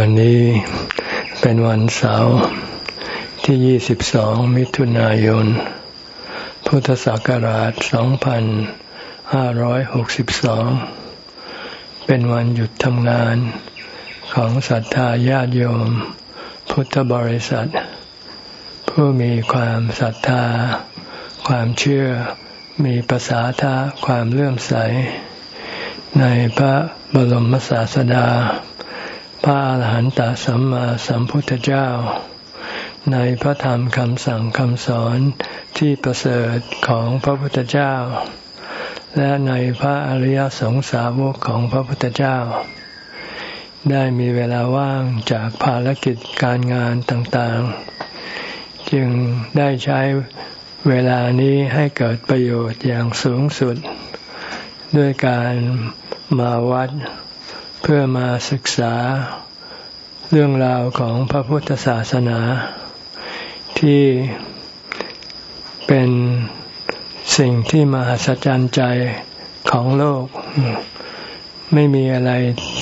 วันนี้เป็นวันเสาร์ที่ 22 มิถุนายน พุทธศักราช 2562 เป็นวันหยุดทำงานของศรัทธาญาติโยม พุทธบริษัท ผู้มีความศรัทธา ความเชื่อมีภาษาทะความเลื่อมใส ในพระบรมศาสดา พระอาหารหันตสัมมาสัมพุทธเจ้า ในพระธรรมคำสั่งคำสอนที่ประเสริฐของพระพุทธเจ้า และในพระอริยสงสาวกของพระพุทธเจ้า ได้มีเวลาว่างจากภารกิจการงานต่างๆ จึงได้ใช้เวลานี้ให้เกิดประโยชน์อย่างสูงสุด ด้วยการมาวัด พื่อมาศึกษาเรื่องราวของพระพุทธศาสนา ที่เป็นสิ่งที่มหัศจรรย์ใจของโลก ไม่มีอะไร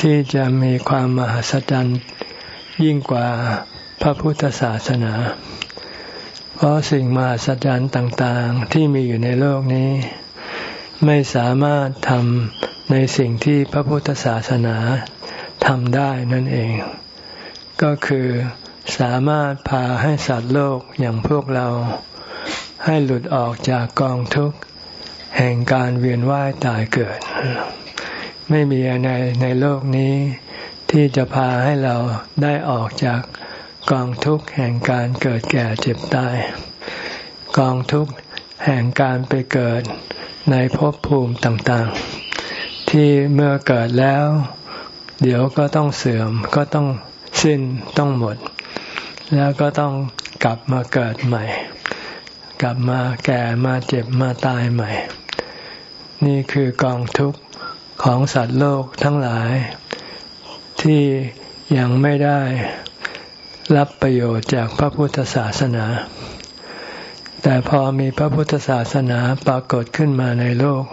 ที่จะมีความมหัศจรรย์ยิ่งกว่าพระพุทธศาสนา เพราะสิ่งมหัศจรรย์ต่าง ๆ ที่มีอยู่ในโลกนี้ ไม่สามารถทำ ในสิ่งที่พระพุทธศาสนาทำได้นั่นเอง ก็คือสามารถพาให้สัตว์โลกอย่างพวกเราให้หลุดออกจากกองทุกข์ แห่งการเวียนว่ายตายเกิด ไม่มีอะไรในโลกนี้ ที่จะพาให้เราได้ออกจากกองทุกข์แห่งการเกิดแก่เจ็บตาย กองทุกข์แห่งการไปเกิดในภพภูมิต่างๆ ที่เมื่อเกิดแล้ว เดี๋ยวก็ต้องเสื่อมก็ต้องสิ้นต้องหมด แล้วก็ต้องกลับมาเกิดใหม่ กลับมาแก่มาเจ็บมาตายใหม่ นี่คือกองทุกข์ของสัตว์โลกทั้งหลาย ที่ยังไม่ได้รับประโยชน์จากพระพุทธศาสนา แต่พอมีพระพุทธศาสนาปรากฏขึ้นมาในโลก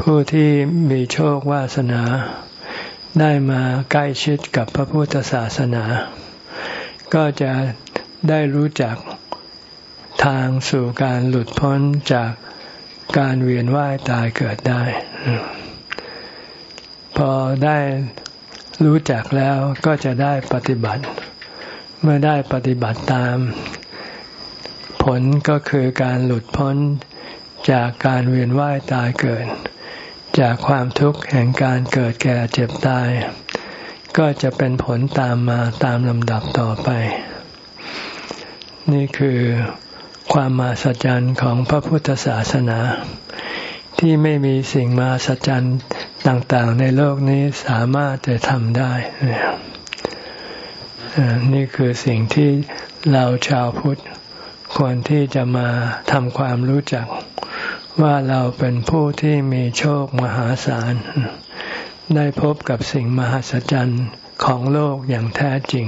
ผู้ที่มีโชควาสนา ได้มาใกล้ชิดกับพระพุทธศาสนา ก็จะได้รู้จักทางสู่การหลุดพ้นจากการเวียนว่ายตายเกิดได้ พอได้รู้จักแล้วก็จะได้ปฏิบัติ เมื่อได้ปฏิบัติตาม ผลก็คือการหลุดพ้นจากการเวียนว่ายตายเกิด จากความทุกข์แห่งการเกิดแก่เจ็บตาย ก็จะเป็นผลตามมาตามลำดับต่อไป นี่คือความมาสัจจันของพระพุทธศาสนา ที่ไม่มีสิ่งมาสัจจันต่างๆ ในโลกนี้สามารถจะทำได้ นี่คือสิ่งที่เราชาวพุทธควรที่จะมาทำความรู้จัก ว่าเราเป็นผู้ที่มีโชคมหาศาล ได้พบกับสิ่งมหัศจรรย์ของโลกอย่างแท้จริง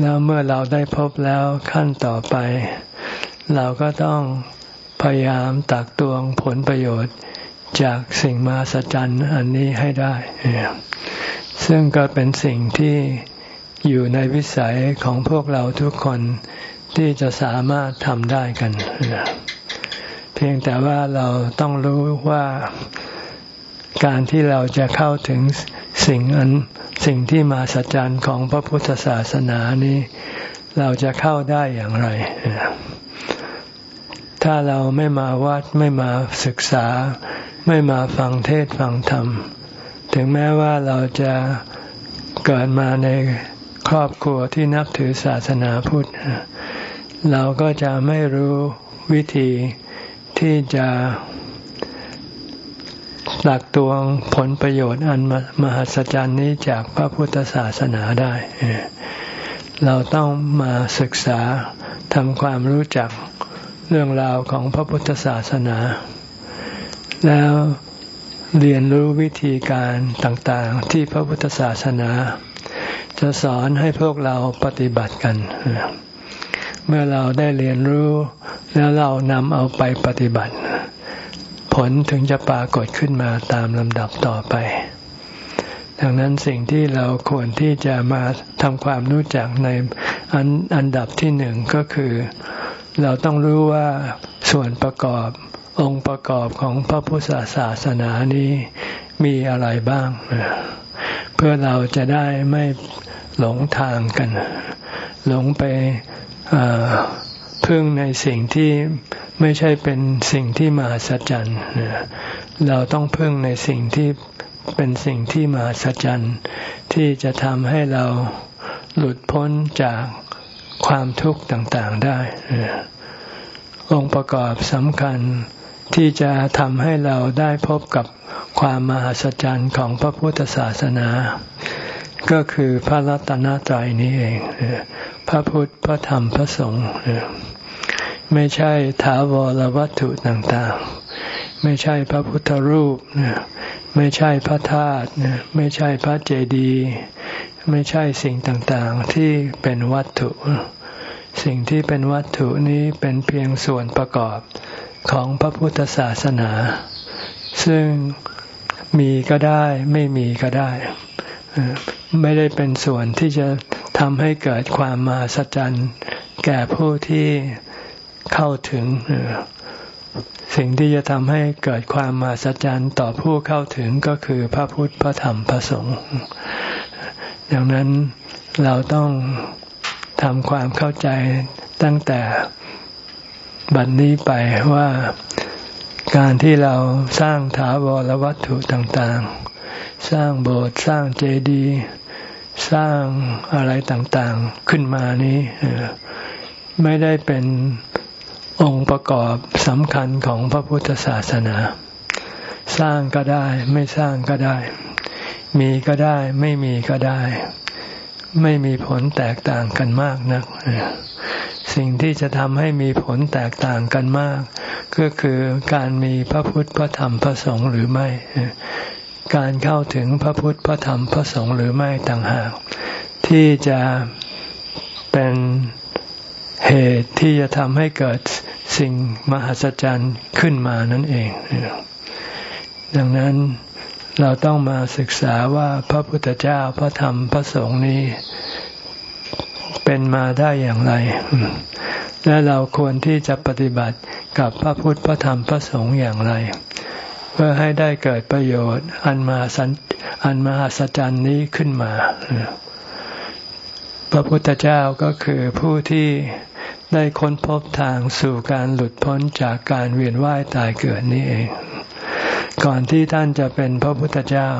แล้วเมื่อเราได้พบแล้วขั้นต่อไป เราก็ต้องพยายามตักตวงผลประโยชน์จากสิ่งมหัศจรรย์อันนี้ให้ได้ ซึ่งก็เป็นสิ่งที่อยู่ในวิสัยของพวกเราทุกคนที่จะสามารถทำได้กัน พียงแต่ว่าเราต้องรู้ว่าการที่เราจะเข้าถึงสิ่งอันสิ่งที่มาสัจจันของพระพุทธศาสนานี้ เราจะเข้าได้อย่างไร ถ้าเราไม่มาวัดไม่มาศึกษา ไม่มาฟังเทศฟังธรรม ถึงแม้ว่าเราจะเกิดมาในครอบครัวที่นับถือศาสนาพุทธ เราก็จะไม่รู้วิธี ที่จะหลักตวงผลประโยชน์อันมหัศจรรย์นี้จากพระพุทธศาสนาได้ เราต้องมาศึกษาทำความรู้จักเรื่องราวของพระพุทธศาสนา แล้วเรียนรู้วิธีการต่างๆ ที่พระพุทธศาสนา จะสอนให้พวกเราปฏิบัติกัน เมื่อเราได้เรียนรู้ แล้วเรานำเอาไปปฏิบัติ ผลถึงจะปรากฏขึ้นมาตามลำดับต่อไป ดังนั้นสิ่งที่เราควรที่จะมาทำความรู้จักในอันอันดับที่หนึ่งก็คือ เราต้องรู้ว่าส่วนประกอบองค์ประกอบของพระพุทธศาสนานี้มีอะไรบ้าง เพื่อเราจะได้ไม่หลงทางกัน หลงไป พึ่งในสิ่งที่ไม่ใช่เป็นสิ่งที่มหัศจรรย์เราต้องพึ่งในสิ่งที่เป็นสิ่งที่มหัศจรรย์ที่จะทำให้เราหลุดพ้นจากความทุกข์ต่างๆได้ องค์ประกอบสำคัญที่จะทำให้เราได้พบกับความมหัศจรรย์ของพระพุทธศาสนา ก็คือพระรัตนตรัยนี้เอง พระพุทธ พระธรรม พระสงฆ์ไม่ใช่ถาวรวัตถุต่างๆ ไม่ใช่พระพุทธรูป ไม่ใช่พระธาตุ ไม่ใช่พระเจดีย์ ไม่ใช่สิ่งต่างๆที่เป็นวัตถุ สิ่งที่เป็นวัตถุนี้เป็นเพียงส่วนประกอบของพระพุทธศาสนา ซึ่งมีก็ได้ไม่มีก็ได้ ไม่ได้เป็นส่วนที่จะทำให้เกิดความมาสัจจันแก่ผู้ที่เข้าถึง สิ่งที่จะทำให้เกิดความมาสัจจันต่อผู้เข้าถึงก็คือพระพุทธพระธรรมพระสงฆ์ดังนั้นเราต้องทำความเข้าใจตั้งแต่บัดนนี้ไปว่าการที่เราสร้างถาวรวัตถุต่างๆ สร้างโบสถ์สร้างเจดีย์สร้างอะไรต่างๆขึ้นมานี้ไม่ได้เป็นองค์ประกอบสำคัญของพระพุทธศาสนา สร้างก็ได้ไม่สร้างก็ได้ มีก็ได้ไม่มีก็ได้ ไม่มีผลแตกต่างกันมากนัก สิ่งที่จะทำให้มีผลแตกต่างกันมาก ก็คือการมีพระพุทธพระธรรมพระสงฆ์หรือไม่ การเข้าถึงพระพุทธพระธรรมพระสงฆ์หรือไม่ต่างหาก ที่จะเป็นเหตุที่จะทำให้เกิดสิ่งมหัศจรรย์ขึ้นมานั่นเอง ดังนั้นเราต้องมาศึกษาว่าพระพุทธเจ้าพระธรรมพระสงฆ์นี้ เป็นมาได้อย่างไร และเราควรที่จะปฏิบัติกับพระพุทธพระธรรมพระสงฆ์อย่างไร เพื่อให้ได้เกิดประโยชน์ อันมาสันอันมหัศจรรย์นี้ขึ้นมา พระพุทธเจ้าก็คือผู้ที่ได้ค้นพบทางสู่การหลุดพ้นจากการเวียนว่ายตายเกิดนี้เอง ก่อนที่ท่านจะเป็นพระพุทธเจ้า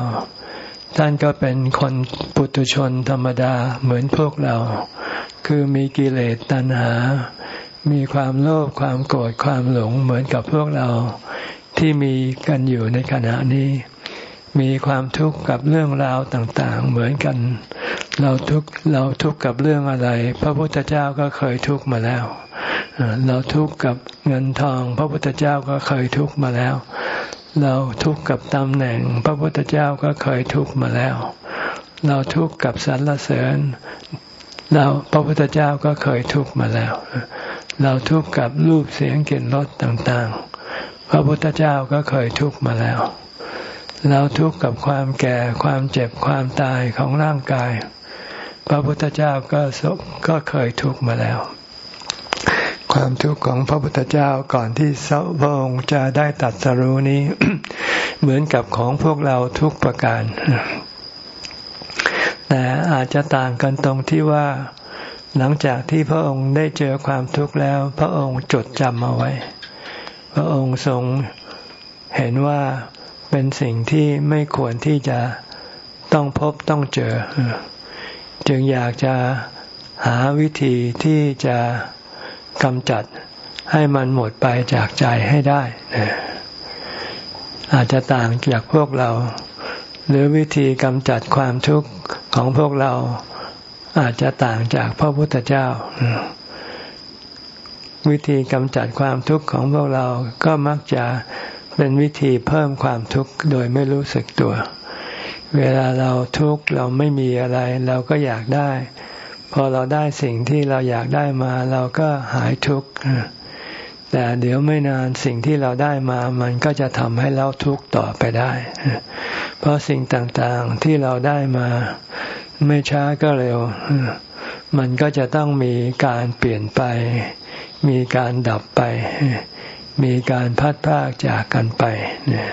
ท่านก็เป็นคนปุถุชนธรรมดาเหมือนพวกเรา คือมีกิเลสตัณหา มีความโลภความโกรธความหลงเหมือนกับพวกเรา ที่มีกันอยู่ในขณะนี้ มีความทุกข์กับเรื่องราวต่างๆ เหมือนกัน เราทุกเราทุกข์กับเรื่องอะไร พระพุทธเจ้าก็เคยทุกข์มาแล้วเราทุกข์กับเงินทอง พระพุทธเจ้าก็เคยทุกข์มาแล้ว เราทุกข์กับตำแหน่ง พระพุทธเจ้าก็เคยทุกข์มาแล้ว เราทุกข์กับสรรเสริญ เราพระพุทธเจ้าก็เคยทุกข์มาแล้ว เราทุกข์กับรูปเสียงกลิ่นรสต่างๆ พระพุทธเจ้าก็เคยทุกข์มาแล้ว เราทุกข์กับความแก่ความเจ็บความตายของร่างกาย พระพุทธเจ้าก็ก็เคยทุกข์มาแล้ว ความทุกข์ของพระพุทธเจ้าก่อนที่พระองค์จะได้ตัดสรู้นี้ เหมือนกับของพวกเราทุกประการ แต่อาจจะต่างกันตรงที่ว่าหลังจากที่พระองค์ได้เจอความทุกข์แล้ว พระองค์จดจำเอาไว้ พระองค์ทรงเห็นว่าเป็นสิ่งที่ไม่ควรที่จะต้องพบต้องเจอ จึงอยากจะหาวิธีที่จะกำจัดให้มันหมดไปจากใจให้ได้ อาจจะต่างจากพวกเรา หรือวิธีกำจัดความทุกข์ของพวกเราอาจจะต่างจากพระพุทธเจ้า วิธีกำจัดความทุกข์ของพวกเราก็มักจะเป็นวิธีเพิ่มความทุกข์โดยไม่รู้สึกตัว เวลาเราทุกข์เราไม่มีอะไร เราก็อยากได้ พอเราได้สิ่งที่เราอยากได้มา เราก็หายทุกข์แต่เดี๋ยวไม่นานสิ่งที่เราได้มา มันก็จะทำให้เราทุกข์ต่อไปได้ เพราะสิ่งต่างๆที่เราได้มาไม่ช้าก็เร็ว มันก็จะต้องมีการเปลี่ยนไป มีการดับไป มีการพัดพากจากกันไปเนี่ย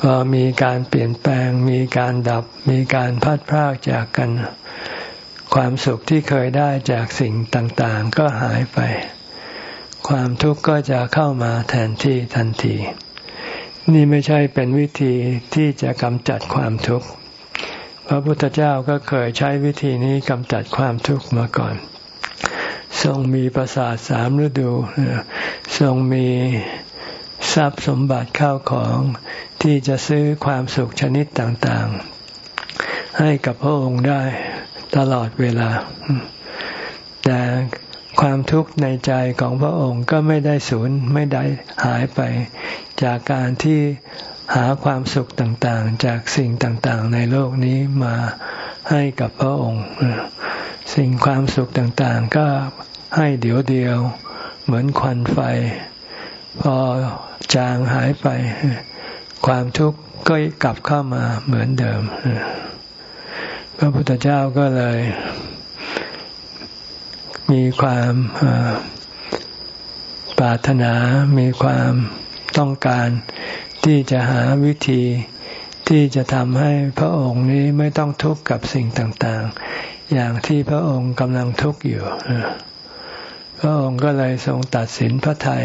พอมีการเปลี่ยนแปลง มีการดับ มีการพัดพากจากกัน ความสุขที่เคยได้จากสิ่งต่างๆ ก็หายไป ความทุกข์ก็จะเข้ามาแทนที่ทันที นี่ไม่ใช่เป็นวิธีที่จะกำจัดความทุกข์พระพุทธเจ้าก็เคยใช้วิธีนี้กำจัดความทุกข์มาก่อน ทรงมีประสาทสามฤดู ทรงมีทรัพย์สมบัติเข้าของที่จะซื้อความสุขชนิดต่างๆ ให้กับพระองค์ได้ตลอดเวลา แต่ความทุกข์ในใจของพระองค์ก็ไม่ได้สูญไม่ได้หายไป จากการที่หาความสุขต่างๆ จากสิ่งต่างๆ ในโลกนี้มาให้กับพระองค์ สิ่งความสุขต่างๆ ก็ให้เดี๋ยวเดียว เหมือนควันไฟ พอจางหายไป ความทุกข์ก็กลับเข้ามาเหมือนเดิม พระพุทธเจ้าก็เลย มีความปรารถนา มีความต้องการที่จะหาวิธี ที่จะทำให้พระองค์นี้ไม่ต้องทุกข์กับสิ่งต่าง ๆ อย่างที่พระองค์กำลังทุกข์อยู่พระองค์ก็เลยทรงตัดสินพระทัย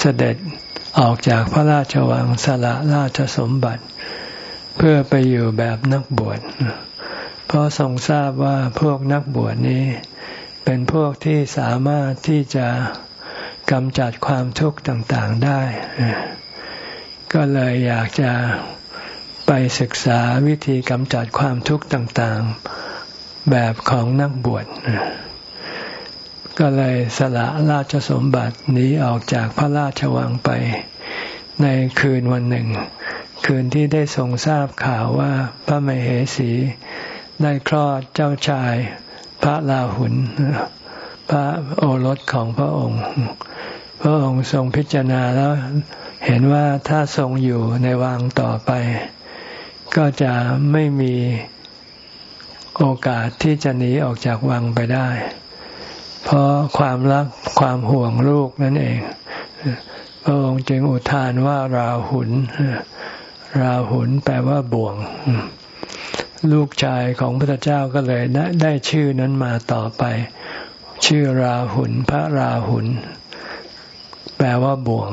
เสด็จออกจากพระราชวังสละราชสมบัติ เพื่อไปอยู่แบบนักบวชเพราะทรงทราบว่าพวกนักบวชนี้ เป็นพวกที่สามารถที่จะกำจัดความทุกข์ต่าง ๆ ได้ ก็เลยอยากจะ ไปศึกษาวิธีกำจัดความทุกข์ต่างๆ แบบของนักบวชก็เลยสละราชสมบัติหนีออกจากพระราชวังไป ในคืนวันหนึ่ง คืนที่ได้ทรงทราบข่าวว่าพระมเหสีได้คลอดเจ้าชาย พระลาหุน พระโอรสของพระองค์ พระองค์ทรงพิจารณาแล้วเห็นว่าถ้าทรงอยู่ในวังต่อไป ก็จะไม่มีโอกาสที่จะหนีออกจากวังไปได้ เพราะความรักความห่วงลูกนั่นเอง พระองค์จึงอุทานว่าราหุนราหุนแปลว่าบ่วง ลูกชายของพระเจ้าก็เลยได้ชื่อนั้นมาต่อไป ชื่อราหุนพระราหุนแปลว่าบ่วง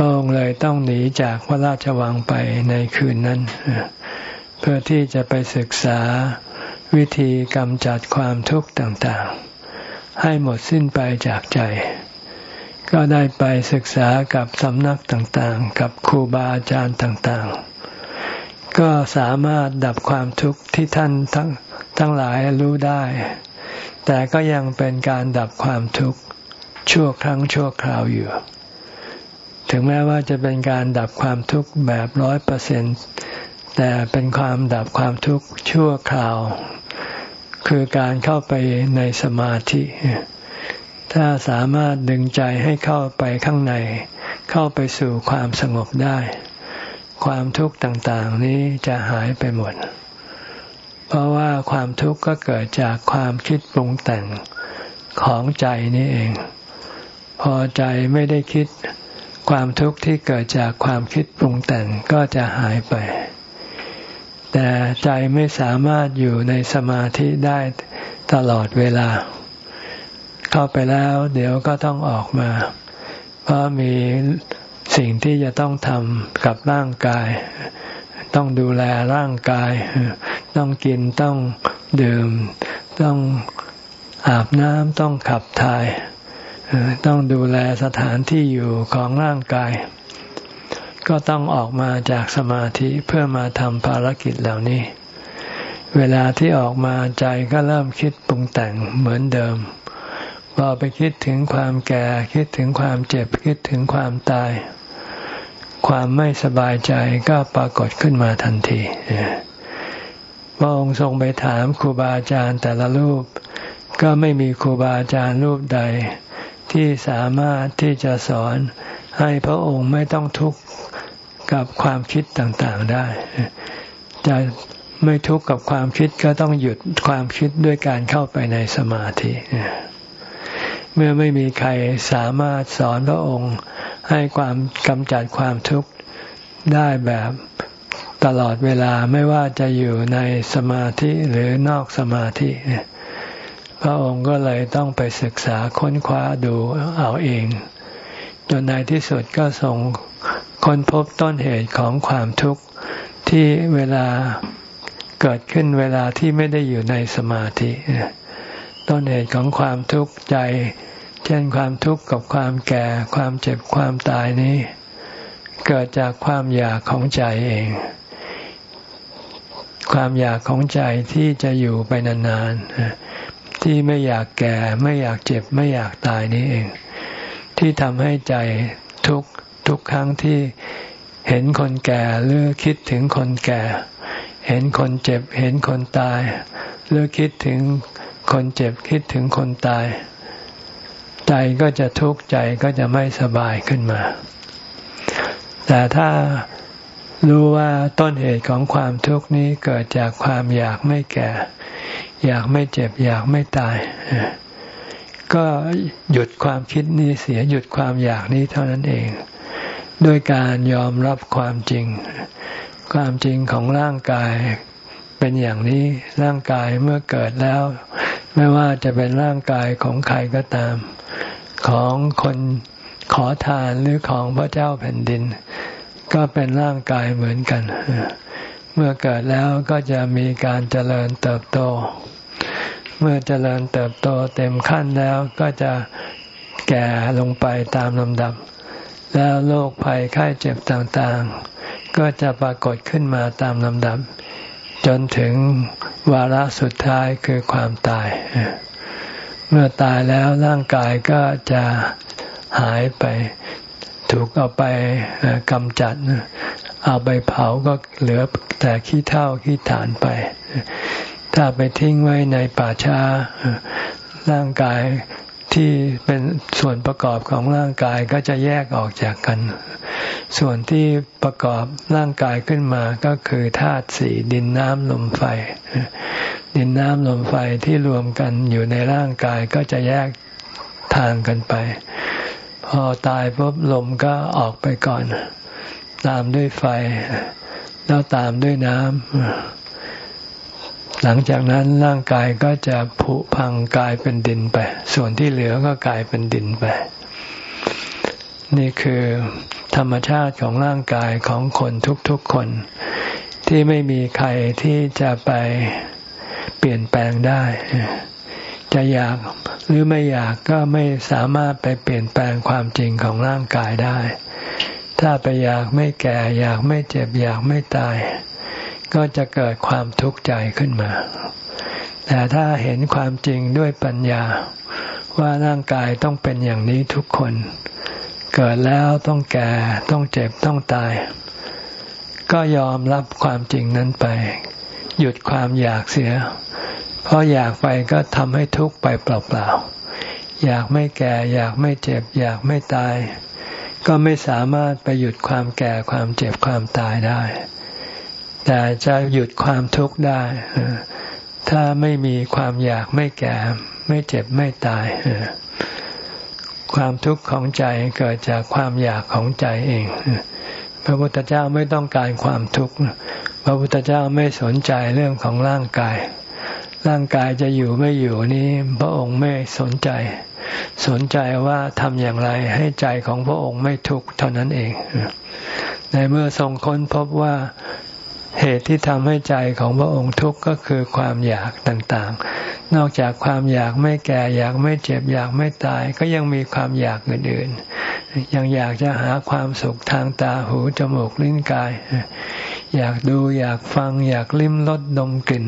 พระองค์เลยต้องหนีจากพระราชวังไปในคืนนั้น เพื่อที่จะไปศึกษาวิธีกำจัดความทุกข์ต่างๆ ให้หมดสิ้นไปจากใจ ก็ได้ไปศึกษากับสำนักต่างๆ กับครูบาอาจารย์ต่างๆ ก็สามารถดับความทุกข์ที่ท่านทั้งทั้งหลายรู้ได้ แต่ก็ยังเป็นการดับความทุกข์ชั่วครั้งชั่วคราวอยู่ ถึงแม้ว่าจะเป็นการดับความทุกข์แบบร้อยเปอร์เซ็นตแต่เป็นความดับความทุกข์ชั่วคราว คือการเข้าไปในสมาธิ ถ้าสามารถดึงใจให้เข้าไปข้างใน เข้าไปสู่ความสงบได้ ความทุกข์ต่างๆนี้จะหายไปหมด เพราะว่าความทุกข์ก็เกิดจากความคิดปรุงแต่งของใจนี่เอง พอใจไม่ได้คิด ความทุกข์ที่เกิดจากความคิดปรุงแต่งก็จะหายไป แต่ใจไม่สามารถอยู่ในสมาธิได้ตลอดเวลา เข้าไปแล้วเดี๋ยวก็ต้องออกมา เพราะมีสิ่งที่จะต้องทำกับร่างกาย ต้องดูแลร่างกาย ต้องกินต้องดื่ม ต้องอาบน้ำต้องขับถ่าย ต้องดูแลสถานที่อยู่ของร่างกาย ก็ต้องออกมาจากสมาธิเพื่อมาทำภารกิจเหล่านี้ เวลาที่ออกมาใจก็เริ่มคิดปรุงแต่งเหมือนเดิม พอไปคิดถึงความแก่คิดถึงความเจ็บคิดถึงความตาย ความไม่สบายใจก็ปรากฏขึ้นมาทันทีพระองค์ทรงไปถามครูบาอาจารย์แต่ละรูป ก็ไม่มีครูบาอาจารย์รูปใด ที่สามารถที่จะสอนให้พระองค์ไม่ต้องทุกข์กับความคิดต่างๆได้ จะไม่ทุกข์กับความคิดก็ต้องหยุดความคิดด้วยการเข้าไปในสมาธิเมื่อไม่มีใครสามารถสอนพระองค์ให้ความกำจัดความทุกข์ได้แบบตลอดเวลาไม่ว่าจะอยู่ในสมาธิหรือนอกสมาธิ พระองค์ก็เลยต้องไปศึกษาค้นคว้าดูเอาเอง จนในที่สุดก็ส่งค้นพบต้นเหตุของความทุกข์ที่เวลาเกิดขึ้นเวลาที่ไม่ได้อยู่ในสมาธิต้นเหตุของความทุกข์ใจ เช่นความทุกข์กับความแก่ ความเจ็บความตายนี้ เกิดจากความอยากของใจเอง ความอยากของใจที่จะอยู่ไปนานๆ ที่ไม่อยากแก่ ไม่อยากเจ็บ ไม่อยากตายนี้เอง ที่ทำให้ใจทุกทุกครั้งที่เห็นคนแก่หรือคิดถึงคนแก่ เห็นคนเจ็บ เห็นคนตาย หรือคิดถึงคนเจ็บคิดถึงคนตาย ใจก็จะทุกข์ใจก็จะไม่สบายขึ้นมา แต่ถ้ารู้ว่าต้นเหตุของความทุกข์นี้เกิดจากความอยากไม่แก่ อยากไม่เจ็บ อยากไม่ตาย ก็หยุดความคิดนี้เสียหยุดความอยากนี้เท่านั้นเอง ด้วยการยอมรับความจริง ความจริงของร่างกายเป็นอย่างนี้ร่างกายเมื่อเกิดแล้ว ไม่ว่าจะเป็นร่างกายของใครก็ตาม ของคนขอทานหรือของพระเจ้าแผ่นดิน ก็เป็นร่างกายเหมือนกัน เมื่อเกิดแล้วก็จะมีการเจริญเติบโต เมื่อเจริญเติบโตเต็มขั้นแล้วก็จะแก่ลงไปตามลำดับ แล้วโรคภัยไข้เจ็บต่างๆ ก็จะปรากฏขึ้นมาตามลำดับ จนถึงวาระสุดท้ายคือความตาย เมื่อตายแล้วร่างกายก็จะหายไปถูกเอาไปกำจัด เอาไปเผาก็เหลือแต่ขี้เท่าขี้ฐานไป ถ้าไปทิ้งไว้ในป่าช้าร่างกายที่เป็นส่วนประกอบของร่างกายก็จะแยกออกจากกัน ส่วนที่ประกอบร่างกายขึ้นมาก็คือธาตุสี่ดินน้ำลมไฟ ดินน้ำลมไฟที่รวมกันอยู่ในร่างกายก็จะแยกทางกันไป พอตายปุ๊บลมก็ออกไปก่อน ตามด้วยไฟ แล้วตามด้วยน้ำ หลังจากนั้นร่างกายก็จะผุพังกลายเป็นดินไป ส่วนที่เหลือก็กลายเป็นดินไป นี่คือธรรมชาติของร่างกายของคนทุกๆคน ที่ไม่มีใครที่จะไปเปลี่ยนแปลงได้ จะอยากหรือไม่อยากก็ไม่สามารถไปเปลี่ยนแปลงความจริงของร่างกายได้ ถ้าไปอยากไม่แก่ อยากไม่เจ็บ อยากไม่ตาย ก็จะเกิดความทุกข์ใจขึ้นมา แต่ถ้าเห็นความจริงด้วยปัญญา ว่าร่างกายต้องเป็นอย่างนี้ทุกคน เกิดแล้วต้องแก่ต้องเจ็บต้องตาย ก็ยอมรับความจริงนั้นไป หยุดความอยากเสีย เพราะอยากไปก็ทำให้ทุกข์ไปเปล่าๆ อยากไม่แก่ อยากไม่เจ็บ อยากไม่ตาย ก็ไม่สามารถไปหยุดความแก่ความเจ็บความตายได้ แต่จะหยุดความทุกข์ได้ ถ้าไม่มีความอยากไม่แก่ ไม่เจ็บไม่ตาย ความทุกข์ของใจเกิดจากความอยากของใจเอง พระพุทธเจ้าไม่ต้องการความทุกข์ พระพุทธเจ้าไม่สนใจเรื่องของร่างกาย ร่างกายจะอยู่ไม่อยู่นี้พระองค์ไม่สนใจ สนใจว่าทำอย่างไรให้ใจของพระองค์ไม่ทุกข์เท่านั้นเองในเมื่อทรงค้นพบว่า เหตุที่ทำให้ใจของพระองค์ทุกข์ก็คือความอยากต่างๆ นอกจากความอยากไม่แก่อยากไม่เจ็บอยากไม่ตายก็ยังมีความอยากอื่นๆ ยังอยากจะหาความสุขทางตาหูจมูกลิ้นกาย อยากดูอยากฟัง อยากลิ้มรสดมกลิ่น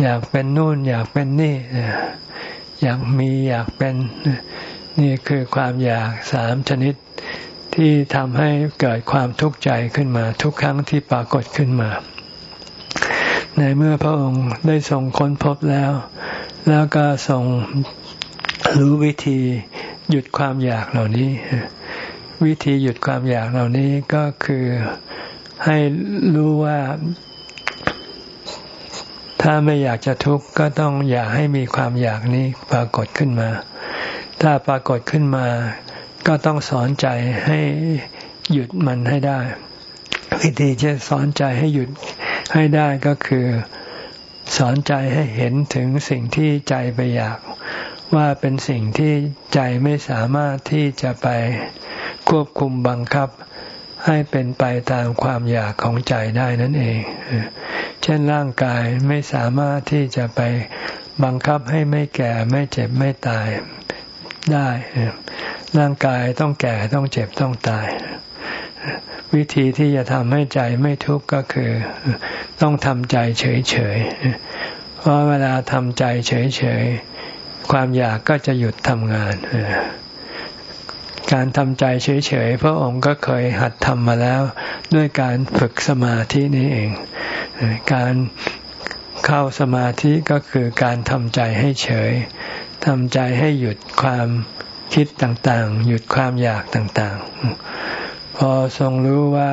อยากเป็นนู่นอยากเป็นนี่ อยากมีอยากเป็นนี่คือความอยากสามชนิด ที่ทำให้เกิดความทุกข์ใจขึ้นมา ทุกครั้งที่ปรากฏขึ้นมา ในเมื่อพระองค์ได้ทรงค้นพบแล้ว แล้วก็ทรงรู้วิธีหยุดความอยากเหล่านี้ วิธีหยุดความอยากเหล่านี้ก็คือให้รู้ว่าถ้าไม่อยากจะทุกข์ก็ต้องอย่าให้มีความอยากนี้ปรากฏขึ้นมา ถ้าปรากฏขึ้นมา ก็ต้องสอนใจให้หยุดมันให้ได้ วิธีจะสอนใจให้หยุดให้ได้ก็คือสอนใจให้เห็นถึงสิ่งที่ใจไปอยาก ว่าเป็นสิ่งที่ใจไม่สามารถที่จะไปควบคุมบังคับให้เป็นไปตามความอยากของใจได้นั่นเอง เช่นร่างกายไม่สามารถที่จะไปบังคับให้ไม่แก่ไม่เจ็บไม่ตายได้ ร่างกายต้องแก่ต้องเจ็บต้องตาย วิธีที่จะทำให้ใจไม่ทุกข์ก็คือ ต้องทำใจเฉยๆ เพราะเวลาทำใจเฉยๆ ความอยากก็จะหยุดทำงาน การทำใจเฉยๆ พระองค์ก็เคยหัดทำมาแล้วด้วยการฝึกสมาธินี้เอง การเข้าสมาธิก็คือการทำใจให้เฉยทำใจให้หยุดความ คิดต่างๆ หยุดความอยากต่างๆ พอทรงรู้ว่า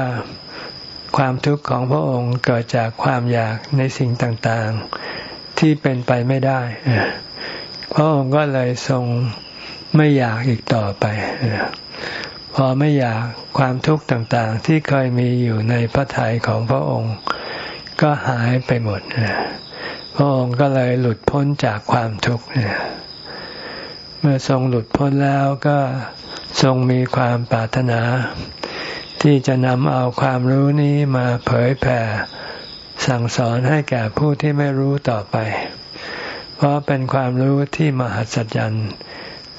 ความทุกข์ของพระองค์เกิดจากความอยากในสิ่งต่างๆ ที่เป็นไปไม่ได้ พระองค์ก็เลยทรงไม่อยากอีกต่อไป พอไม่อยากความทุกข์ต่างๆ ที่เคยมีอยู่ในพระทัยของพระองค์ ก็หายไปหมด พระองค์ก็เลยหลุดพ้นจากความทุกข์ มื่อทรงหลุดพ้นแล้วก็ทรงมีความปรารถนา ที่จะนำเอาความรู้นี้มาเผยแผ่ สั่งสอนให้แก่ผู้ที่ไม่รู้ต่อไป เพราะเป็นความรู้ที่มหัศจรรย์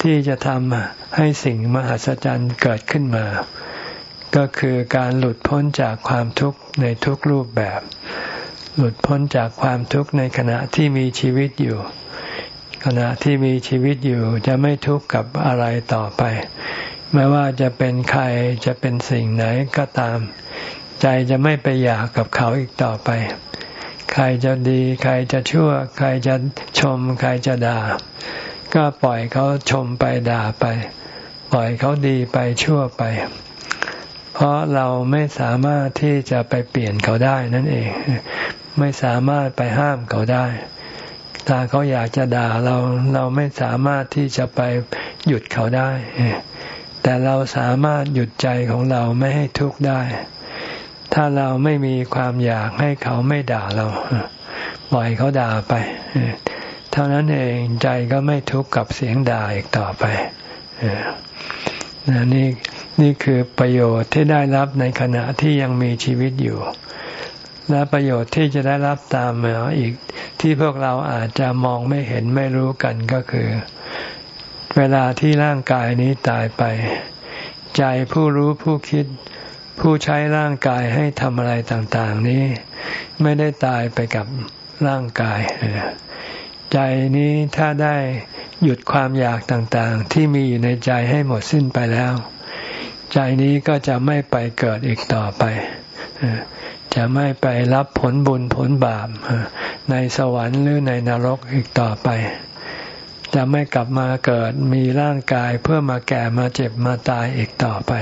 ที่จะทำให้สิ่งมหัศจรรย์เกิดขึ้นมา ก็คือการหลุดพ้นจากความทุกข์ในทุกรูปแบบ หลุดพ้นจากความทุกข์ในขณะที่มีชีวิตอยู่ ขณะที่มีชีวิตอยู่จะไม่ทุกข์กับอะไรต่อไป ไม่ว่าจะเป็นใครจะเป็นสิ่งไหนก็ตาม ใจจะไม่ไปอยากกับเขาอีกต่อไป ใครจะดี ใครจะชั่ว ใครจะชม ใครจะด่า ก็ปล่อยเขาชมไปด่าไป ปล่อยเขาดีไปชั่วไป เพราะเราไม่สามารถที่จะไปเปลี่ยนเขาได้นั่นเอง ไม่สามารถไปห้ามเขาได้ ถ้าเขาอยากจะด่าเราเราไม่สามารถที่จะไปหยุดเขาได้ แต่เราสามารถหยุดใจของเราไม่ให้ทุกข์ได้ ถ้าเราไม่มีความอยากให้เขาไม่ด่าเราปล่อยเขาด่าไป เท่านั้นเองใจก็ไม่ทุกข์กับเสียงด่าอีกต่อไปนี่นี่คือประโยชน์ที่ได้รับในขณะที่ยังมีชีวิตอยู่ และประโยชน์ที่จะได้รับตามมาอีก ที่พวกเราอาจจะมองไม่เห็นไม่รู้กันก็คือ เวลาที่ร่างกายนี้ตายไป ใจผู้รู้ผู้คิด ผู้ใช้ร่างกายให้ทำอะไรต่าง ๆ นี้ ไม่ได้ตายไปกับร่างกายใจนี้ถ้าได้หยุดความอยากต่างๆ ที่มีอยู่ในใจให้หมดสิ้นไปแล้ว ใจนี้ก็จะไม่ไปเกิดอีกต่อไป จะไม่ไปรับผลบุญผลบาปในสวรรค์หรือในนรกอีกต่อไป จะไม่กลับมาเกิดมีร่างกายเพื่อมาแก่มาเจ็บมาตายอีกต่อไป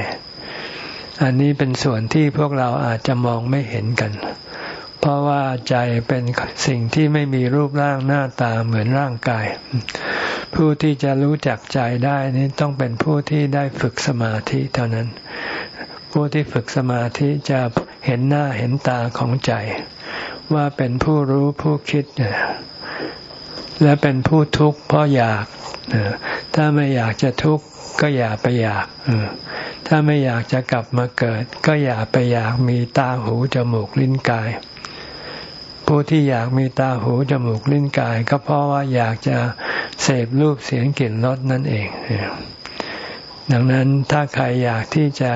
อันนี้เป็นส่วนที่พวกเราอาจจะมองไม่เห็นกัน เพราะว่าใจเป็นสิ่งที่ไม่มีรูปร่างหน้าตาเหมือนร่างกาย ผู้ที่จะรู้จักใจได้นี้ต้องเป็นผู้ที่ได้ฝึกสมาธิเท่านั้น ผู้ที่ฝึกสมาธิจะเห็นหน้าเห็นตาของใจ ว่าเป็นผู้รู้ผู้คิด และเป็นผู้ทุกข์เพราะอยาก ถ้าไม่อยากจะทุกข์ก็อย่าไปอยาก ถ้าไม่อยากจะกลับมาเกิด ก็อย่าไปอยากมีตาหูจมูกลิ้นกาย ผู้ที่อยากมีตาหูจมูกลิ้นกาย ก็เพราะว่าอยากจะเสพรูปเสียงกลิ่นรสนั่นเอง ดังนั้นถ้าใครอยากที่จะ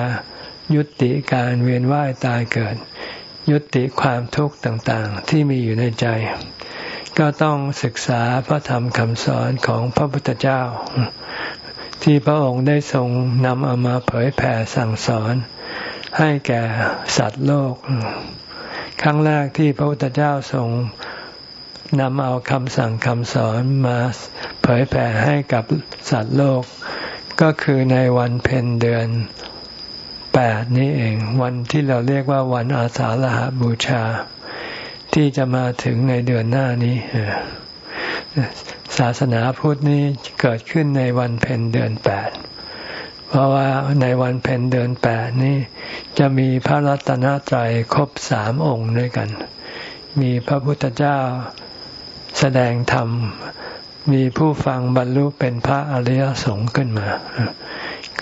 ยุติการเวียนว่ายตายเกิด ยุติความทุกข์ต่างๆ ที่มีอยู่ในใจ ก็ต้องศึกษาพระธรรมคำสอนของพระพุทธเจ้า ที่พระองค์ได้ทรงนำเอามาเผยแผ่สั่งสอน ให้แก่สัตว์โลก ครั้งแรกที่พระพุทธเจ้าทรงนำเอาคำสั่งคำสอนมาเผยแผ่ให้กับสัตว์โลก ก็คือในวันเพ็ญเดือน แปดนี้เอง วันที่เราเรียกว่าวันอาสาฬหบูชา ที่จะมาถึงในเดือนหน้านี้ศาสนาพุทธนี้เกิดขึ้นในวันเพ็ญเดือนแปดเพราะว่าในวันเพ็ญเดือนแปดนี้ จะมีพระรัตนตรัยครบสามองค์ด้วยกัน มีพระพุทธเจ้าแสดงธรรม มีผู้ฟังบรรลุเป็นพระอริยสงฆ์ขึ้นมา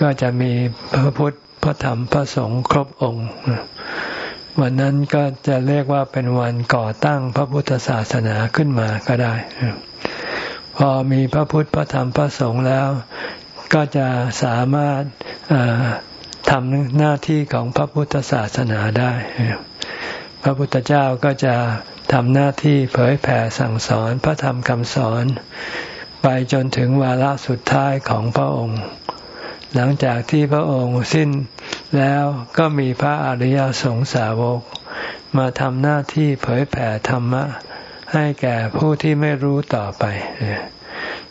ก็จะมีพระพุทธ พระธรรมพระสงฆ์ครบองค์ วันนั้นก็จะเรียกว่าเป็นวันก่อตั้งพระพุทธศาสนาขึ้นมาก็ได้ พอมีพระพุทธพระธรรมพระสงฆ์แล้ว ก็จะสามารถทำหน้าที่ของพระพุทธศาสนาได้ พระพุทธเจ้าก็จะทำหน้าที่เผยแผ่สั่งสอนพระธรรมคำสอน ไปจนถึงวาระสุดท้ายของพระองค์ หลังจากที่พระองค์สิ้นแล้วก็มีพระอริยสงสาวก มาทำหน้าที่เผยแผ่ธรรมะ ให้แก่ผู้ที่ไม่รู้ต่อไป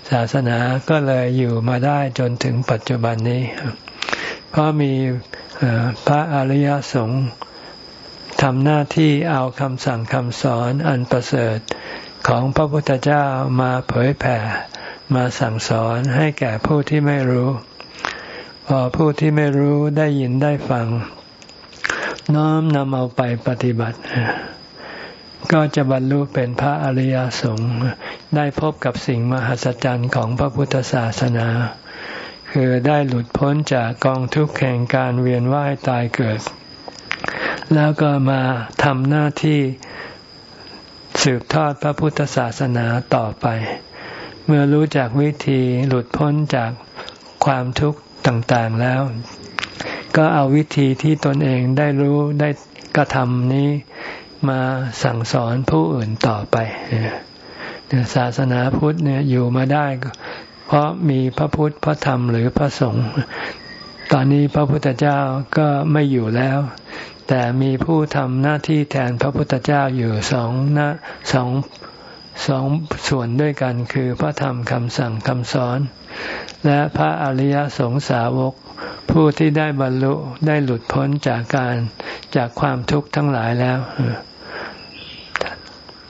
ศาสนาก็เลยอยู่มาได้จนถึงปัจจุบันนี้ เพราะมีพระอริยสงฆ์ทำหน้าที่เอาคำสั่งคำสอนอันประเสริฐของพระพุทธเจ้ามาเผยแผ่ มาสั่งสอนให้แก่ผู้ที่ไม่รู้ พอผู้ที่ไม่รู้ได้ยินได้ฟัง น้อมนำเอาไปปฏิบัติ ก็จะบรรลุเป็นพระอริยสงฆ์ได้พบกับสิ่งมหัศจรรย์ของพระพุทธศาสนา คือได้หลุดพ้นจากกองทุกข์แห่งการเวียนว่ายตายเกิด แล้วก็มาทำหน้าที่สืบทอดพระพุทธศาสนาต่อไป เมื่อรู้จักวิธีหลุดพ้นจากความทุกข์ ต่างๆแล้ว ก็เอาวิธีที่ตนเองได้รู้ได้กระทำนี้มาสั่งสอนผู้อื่นต่อไปศาสนาพุทธเนี่ยอยู่มาได้ เพราะมีพระพุทธพระธรรมหรือพระสงฆ์ตอนนี้พระพุทธเจ้าก็ไม่อยู่แล้ว แต่มีผู้ทำหน้าที่แทนพระพุทธเจ้าอยู่สองหน้าสอง สองส่วนด้วยกันคือพระธรรมคำสั่งคำสอน และพระอริยสงสาวก ผู้ที่ได้บรรลุได้หลุดพ้นจากการจากความทุกข์ทั้งหลายแล้ว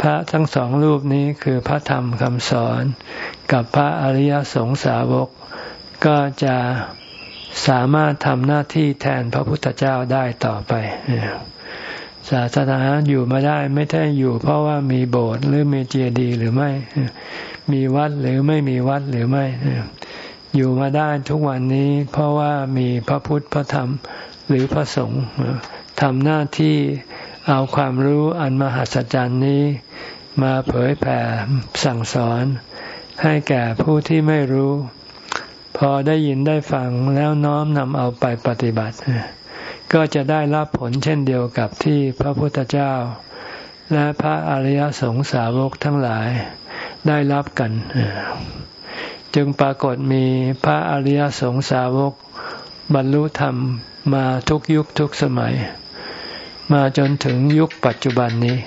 พระทั้งสองรูปนี้คือพระธรรมคำสอน กับพระอริยสงสาวก ก็จะสามารถทำหน้าที่แทนพระพุทธเจ้าได้ต่อไป ศาสนาอยู่มาได้ไม่ใช่อยู่ เพราะว่ามีโบสถ์หรือมีเจดีย์หรือไม่ มีวัดหรือไม่มีวัดหรือไม่ อยู่มาได้ทุกวันนี้ เพราะว่ามีพระพุทธพระธรรมหรือพระสงฆ์ทำหน้าที่เอาความรู้อันมหัศจรรย์นี้ มาเผยแผ่สั่งสอน ให้แก่ผู้ที่ไม่รู้ พอได้ยินได้ฟังแล้วน้อมนำเอาไปปฏิบัติ ก็จะได้รับผลเช่นเดียวกับที่พระพุทธเจ้า และพระอริยสงสาวกทั้งหลายได้รับกัน จึงปรากฏมีพระอริยสงสาวก บรรลุธรรมมาทุกยุคทุกสมัย มาจนถึงยุคปัจจุบันนี้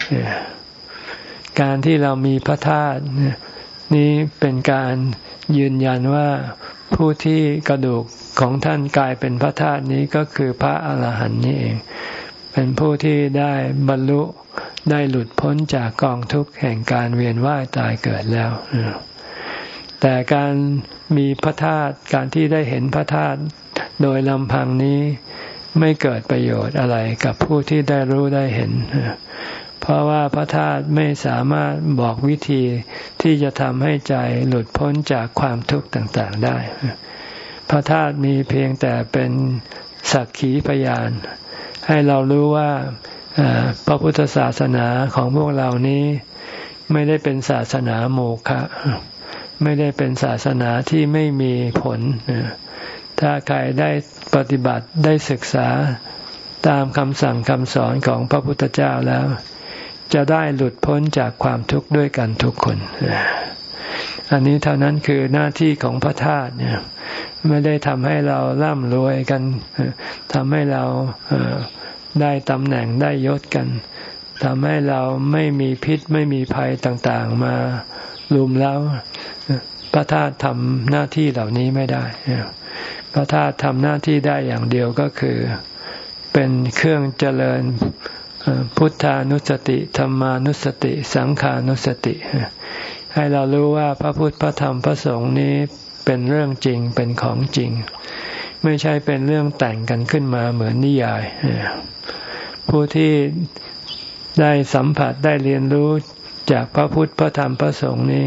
การที่เรามีพระธาตุ นี้เป็นการยืนยันว่าผู้ที่กระดูกของท่านกลายเป็นพระธาตุนี้ก็คือพระอาหารหันต์นี่เอง เป็นผู้ที่ได้บรรลุได้หลุดพ้นจากกองทุกข์แห่งการเวียนว่ายตายเกิดแล้วแต่การมีพระธาตุการที่ได้เห็นพระธาตุโดยลำพังนี้ไม่เกิดประโยชน์อะไรกับผู้ที่ได้รู้ได้เห็น เพราะว่าพระธาตุไม่สามารถบอกวิธีที่จะทำให้ใจหลุดพ้นจากความทุกข์ต่างๆได้ พระธาตุมีเพียงแต่เป็นสักขีพยาน ให้เรารู้ว่าพระพุทธศาสนาของพวกเรานี้ไม่ได้เป็นศาสนาโมฆะไม่ได้เป็นศาสนาที่ไม่มีผล ถ้าใครได้ปฏิบัติได้ศึกษาตามคำสั่งคำสอนของพระพุทธเจ้าแล้ว จะได้หลุดพ้นจากความทุกข์ด้วยกันทุกคน อันนี้เท่านั้นคือหน้าที่ของพระธาตุเนี่ยไม่ได้ทำให้เราร่ำรวยกันทำให้เราได้ตำแหน่งได้ยศกันทำให้เราไม่มีพิษไม่มีภัยต่างๆ มาลุมแล้ว พระธาตุทำหน้าที่เหล่านี้ไม่ได้ พระธาตุทำหน้าที่ได้อย่างเดียวก็คือ เป็นเครื่องเจริญ พุทธานุสติธรรมานุสติ สังขานุสติ ให้เรารู้ว่าพระพุทธพระธรรมพระสงฆ์นี้เป็นเรื่องจริงเป็นของจริง ไม่ใช่เป็นเรื่องแต่งกันขึ้นมาเหมือนนิยาย ผู้ที่ได้สัมผัสได้เรียนรู้จากพระพุทธพระธรรมพระสงฆ์นี้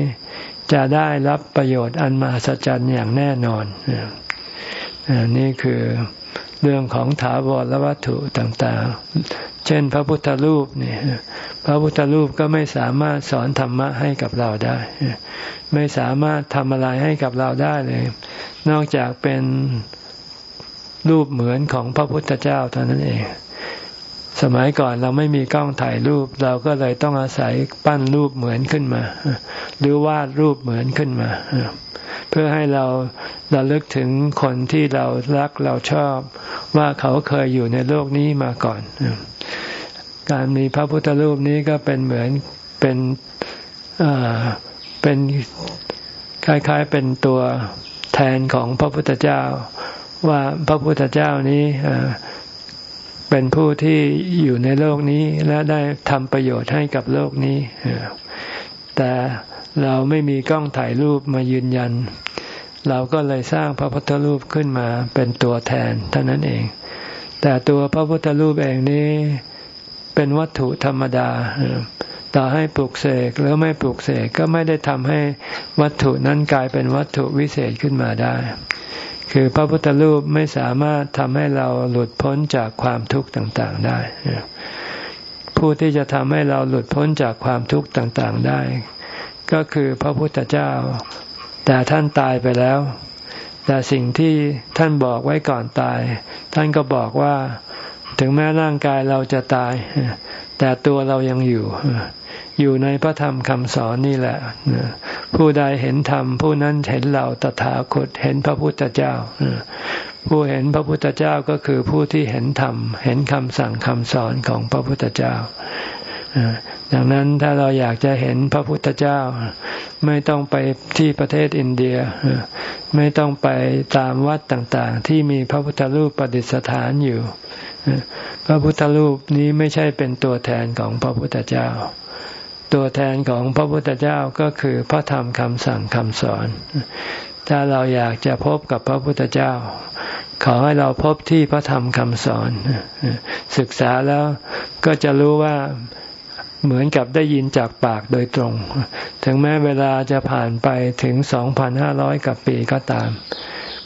จะได้รับประโยชน์อันมหัศจรรย์อย่างแน่นอนนี่คือเรื่องของถาวรวัตถุต่างๆ เช่น พระพุทธรูปนี่พระพุทธรูปก็ไม่สามารถสอนธรรมะให้กับเราได้ ไม่สามารถทำอะไรให้กับเราได้เลย นอกจากเป็นรูปเหมือนของพระพุทธเจ้าเท่านั้นเอง สมัยก่อนเราไม่มีกล้องถ่ายรูป เราก็เลยต้องอาศัยปั้นรูปเหมือนขึ้นมา หรือวาดรูปเหมือนขึ้นมา เพื่อให้เราราลึกถึงคนที่เรารักเราชอบ ว่าเขาเคยอยู่ในโลกนี้มาก่อน การมีพระพุทธรูปนี้ก็เป็นเหมือนเป็นเป็นคล้าย ๆ เป็นตัวแทนของพระพุทธเจ้า ว่าพระพุทธเจ้านี้เป็นผู้ที่อยู่ในโลกนี้และได้ทำประโยชน์ให้กับโลกนี้แต่ เราไม่มีกล้องถ่ายรูปมายืนยัน เราก็เลยสร้างพระพุทธรูปขึ้นมาเป็นตัวแทนเท่านั้นเอง แต่ตัวพระพุทธรูปเองนี้เป็นวัตถุธรรมดาต่อให้ปลูกเสกหรือไม่ปลูกเสกก็ไม่ได้ทำให้วัตถุนั้นกลายเป็นวัตถุวิเศษขึ้นมาได้ คือพระพุทธรูปไม่สามารถทำให้เราหลุดพ้นจากความทุกข์ต่างๆได้ ผู้ที่จะทำให้เราหลุดพ้นจากความทุกข์ต่างๆได้ ก็คือพระพุทธเจ้า แต่ท่านตายไปแล้ว แต่สิ่งที่ท่านบอกไว้ก่อนตาย ท่านก็บอกว่าถึงแม้ร่างกายเราจะตาย แต่ตัวเรายังอยู่ อยู่ในพระธรรมคำสอนนี่แหละ ผู้ใดเห็นธรรม ผู้นั้นเห็นเราตถาคตเห็นพระพุทธเจ้า ผู้เห็นพระพุทธเจ้าก็คือผู้ที่เห็นธรรม เห็นคำสั่งคำสอนของพระพุทธเจ้า ดังนั้นถ้าเราอยากจะเห็นพระพุทธเจ้า ไม่ต้องไปที่ประเทศอินเดีย ไม่ต้องไปตามวัดต่างๆ ที่มีพระพุทธรูปประดิษฐานอยู่ พระพุทธรูปนี้ไม่ใช่เป็นตัวแทนของพระพุทธเจ้า ตัวแทนของพระพุทธเจ้าก็คือพระธรรมคำสั่งคำสอน ถ้าเราอยากจะพบกับพระพุทธเจ้าขอให้เราพบที่พระธรรมคำสอน ศึกษาแล้วก็จะรู้ว่า เหมือนกับได้ยินจากปากโดยตรง ถึงแม้เวลาจะผ่านไปถึง 2,500 กับปีก็ตาม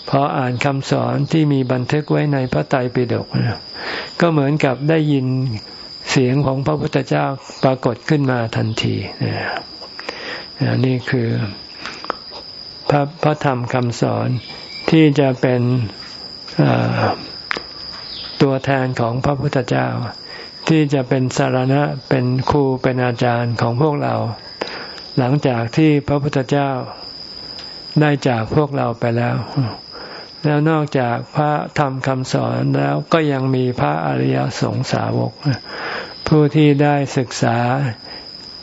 พออ่านคำสอนที่มีบันทึกไว้ในพระไตรปิฎกก็เหมือนกับได้ยินเสียงของพระพุทธเจ้าปรากฏขึ้นมาทันทีนี่คือพระพระธรรมคำสอนที่จะเป็นตัวแทนของพระพุทธเจ้า ที่จะเป็นสารณะเป็นครูเป็นอาจารย์ของพวกเรา หลังจากที่พระพุทธเจ้าได้จากพวกเราไปแล้ว แล้วนอกจากพระธรรมคำสอนแล้วก็ยังมีพระอริยสงสาวก ผู้ที่ได้ศึกษา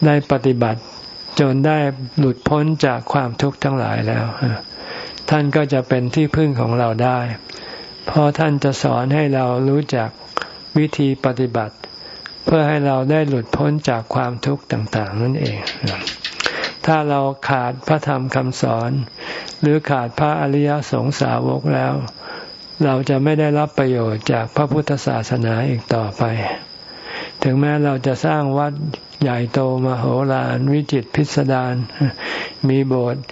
ได้ปฏิบัติ จนได้หลุดพ้นจากความทุกข์ทั้งหลายแล้ว ท่านก็จะเป็นที่พึ่งของเราได้ เพราะท่านจะสอนให้เรารู้จักวิธีปฏิบัติ เพื่อให้เราได้หลุดพ้นจากความทุกข์ต่าง ๆ นั่นเอง ถ้าเราขาดพระธรรมคำสอน หรือขาดพระอริยสงสาวกแล้ว เราจะไม่ได้รับประโยชน์จากพระพุทธศาสนาอีกต่อไป ถึงแม้เราจะสร้างวัดใหญ่โตมโหฬารวิจิตพิสดารมีโบสถ์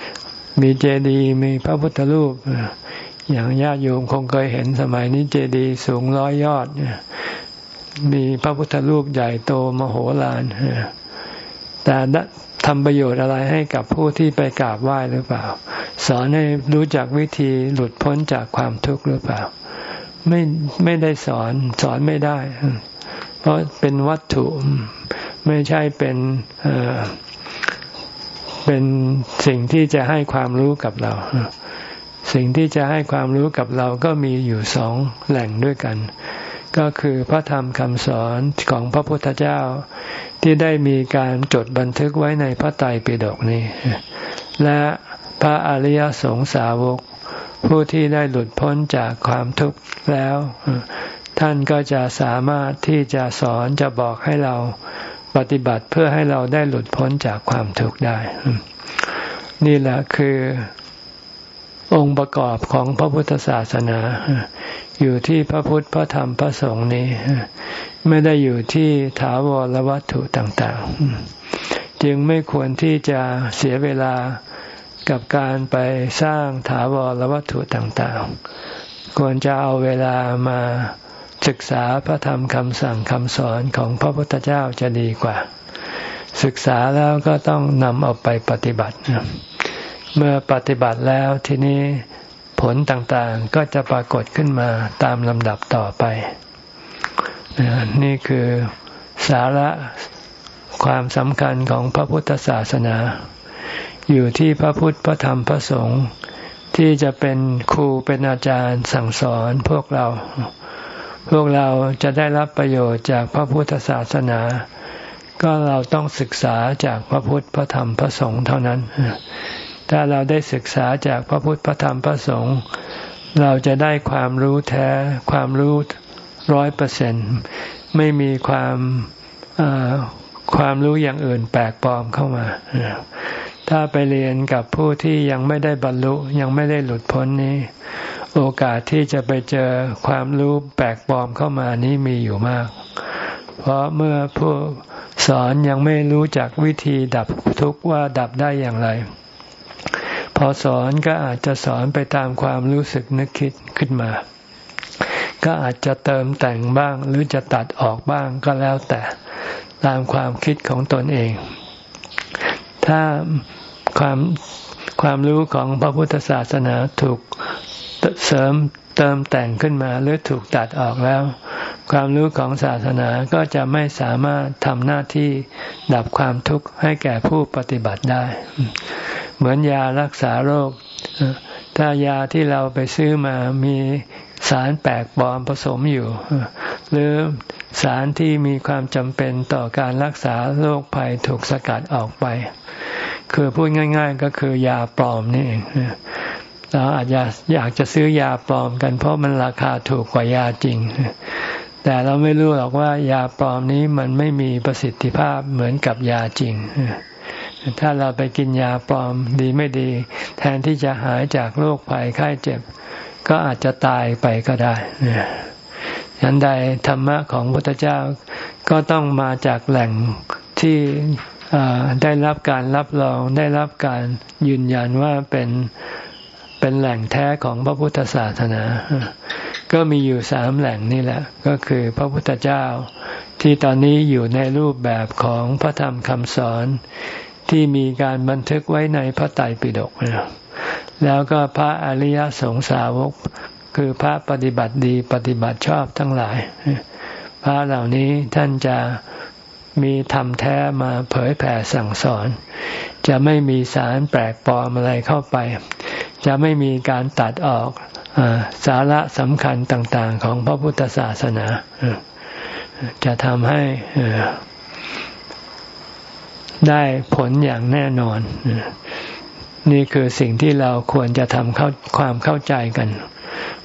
มีเจดีย์มีพระพุทธรูปอย่างญาติโยมคงเคยเห็นสมัยนี้เจดีย์สูงร้อยยอด มีพระพุทธรูปใหญ่โตมโหฬารแต่ทำประโยชน์อะไรให้กับผู้ที่ไปกราบไหว้หรือเปล่า สอนให้รู้จักวิธีหลุดพ้นจากความทุกข์หรือเปล่า ไม่ไม่ได้สอนสอนไม่ได้ เพราะเป็นวัตถุไม่ใช่เป็นเป็นสิ่งที่จะให้ความรู้กับเรา สิ่งที่จะให้ความรู้กับเราก็มีอยู่สองแหล่งด้วยกัน ก็คือพระธรรมคำสอนของพระพุทธเจ้า ที่ได้มีการจดบันทึกไว้ในพระไตรปิฎกนี้ และพระอริยสงสาวก ผู้ที่ได้หลุดพ้นจากความทุกข์แล้ว ท่านก็จะสามารถที่จะสอนจะบอกให้เราปฏิบัติเพื่อให้เราได้หลุดพ้นจากความทุกข์ได้ นี่แหละคือองค์ประกอบของพระพุทธศาสนา อยู่ที่พระพุทธพระธรรมพระสงฆ์นี้ ไม่ได้อยู่ที่ถาวรวัตถุต่างๆ จึงไม่ควรที่จะเสียเวลากับการไปสร้างถาวรวัตถุต่างๆ ควรจะเอาเวลามาศึกษาพระธรรมคำสั่งคำสอนของพระพุทธเจ้าจะดีกว่า ศึกษาแล้วก็ต้องนำเอาไปปฏิบัติ เมื่อปฏิบัติแล้วทีนี้ ผลต่างๆก็จะปรากฏขึ้นมาตามลำดับต่อไป นี่คือสาระความสำคัญของพระพุทธศาสนา อยู่ที่พระพุทธพระธรรมพระสงฆ์ที่จะเป็นครูเป็นอาจารย์สั่งสอนพวกเรา พวกเราจะได้รับประโยชน์จากพระพุทธศาสนา ก็เราต้องศึกษาจากพระพุทธพระธรรมพระสงฆ์เท่านั้น ถ้าเราได้ศึกษาจากพระพุทธพระธรรมพระสงฆ์เราจะได้ความรู้แท้ ความรู้ร้อยเปอร์เซ็นไม่มีความความรู้อย่างอื่นแปลกปลอมเข้ามา ถ้าไปเรียนกับผู้ที่ยังไม่ได้บรรลุยังไม่ได้หลุดพ้นนี้ โอกาสที่จะไปเจอความรู้แปลกปลอมเข้ามานี้มีอยู่มาก เพราะเมื่อผู้สอนยังไม่รู้จักวิธีดับทุกข์ว่าดับได้อย่างไร พอสอนก็อาจจะสอนไปตามความรู้สึกนึกคิดขึ้นมา ก็อาจจะเติมแต่งบ้างหรือจะตัดออกบ้างก็แล้วแต่ตามความคิดของตนเอง ถ้าความความรู้ของพระพุทธศาสนาถูกเสริมเติมแต่งขึ้นมาหรือถูกตัดออกแล้ว ความรู้ของศาสนาก็จะไม่สามารถทำหน้าที่ดับความทุกข์ให้แก่ผู้ปฏิบัติได้ เหมือนยารักษาโรค ถ้ายาที่เราไปซื้อมามีสารแปลกปลอมผสมอยู่ หรือสารที่มีความจำเป็นต่อการรักษาโรคภัยถูกสกัดออกไป คือพูดง่าย ๆ ก็คือยาปลอมนี่เองเราอาจจะอยากจะซื้อยาปลอมกัน เพราะมันราคาถูกกว่ายาจริง แต่เราไม่รู้หรอกว่ายาปลอมนี้มันไม่มีประสิทธิภาพเหมือนกับยาจริง ถ้าเราไปกินยาปลอมดีไม่ดี แทนที่จะหายจากโรคภัยไข้เจ็บ ก็อาจจะตายไปก็ได้ฉันใดธรรมะของพระพุทธเจ้าก็ต้องมาจากแหล่งที่ได้รับการรับรองได้รับการยืนยันว่าเป็นเป็นแหล่งแท้ของพระพุทธศาสนา ก็มีอยู่สามแหล่งนี่แหละ ก็คือพระพุทธเจ้าที่ตอนนี้อยู่ในรูปแบบของพระธรรมคำสอน ที่มีการบันทึกไว้ในพระไตรปิฎกแล้วก็พระอริยสงสาวก คือพระปฏิบัติดีปฏิบัติชอบทั้งหลาย พระเหล่านี้ท่านจะมีธรรมแท้มาเผยแผ่สั่งสอน จะไม่มีสารแปลกปลอมอะไรเข้าไป จะไม่มีการตัดออกอสาระสำคัญต่าง ๆ ของพระพุทธศาสนา จะทำให้ ได้ผลอย่างแน่นอน นี่คือสิ่งที่เราควรจะทำเข้าความเข้าใจกัน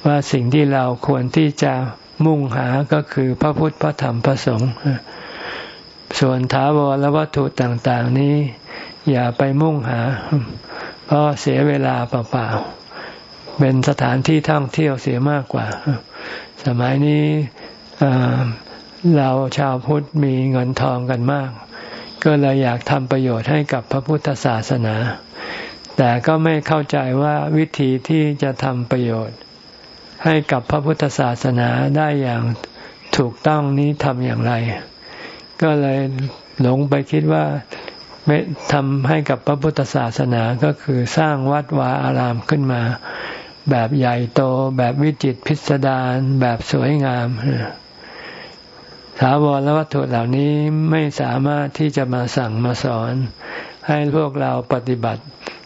ว่าสิ่งที่เราควรที่จะมุ่งหาก็คือพระพุทธพระธรรมพระสงฆ์ส่วนถาวรและวัตถุต่าง ๆ นี้ อย่าไปมุ่งหา เพราะเสียเวลาเปล่าๆเป็นสถานที่ท่องเที่ยวเสียมากกว่า สมัยนี้เราชาวพุทธมีเงินทองกันมาก ก็เลยอยากทำประโยชน์ให้กับพระพุทธศาสนา แต่ก็ไม่เข้าใจว่าวิธีที่จะทำประโยชน์ ให้กับพระพุทธศาสนาได้อย่างถูกต้องนี้ทำอย่างไร ก็เลยหลงไปคิดว่าไม่ทำให้กับพระพุทธศาสนาก็คือสร้างวัดวาอารามขึ้นมา แบบใหญ่โตแบบวิจิตพิสดารแบบสวยงาม ถาวรและวัตถุเหล่านี้ไม่สามารถที่จะมาสั่งมาสอน ให้พวกเราปฏิบัติ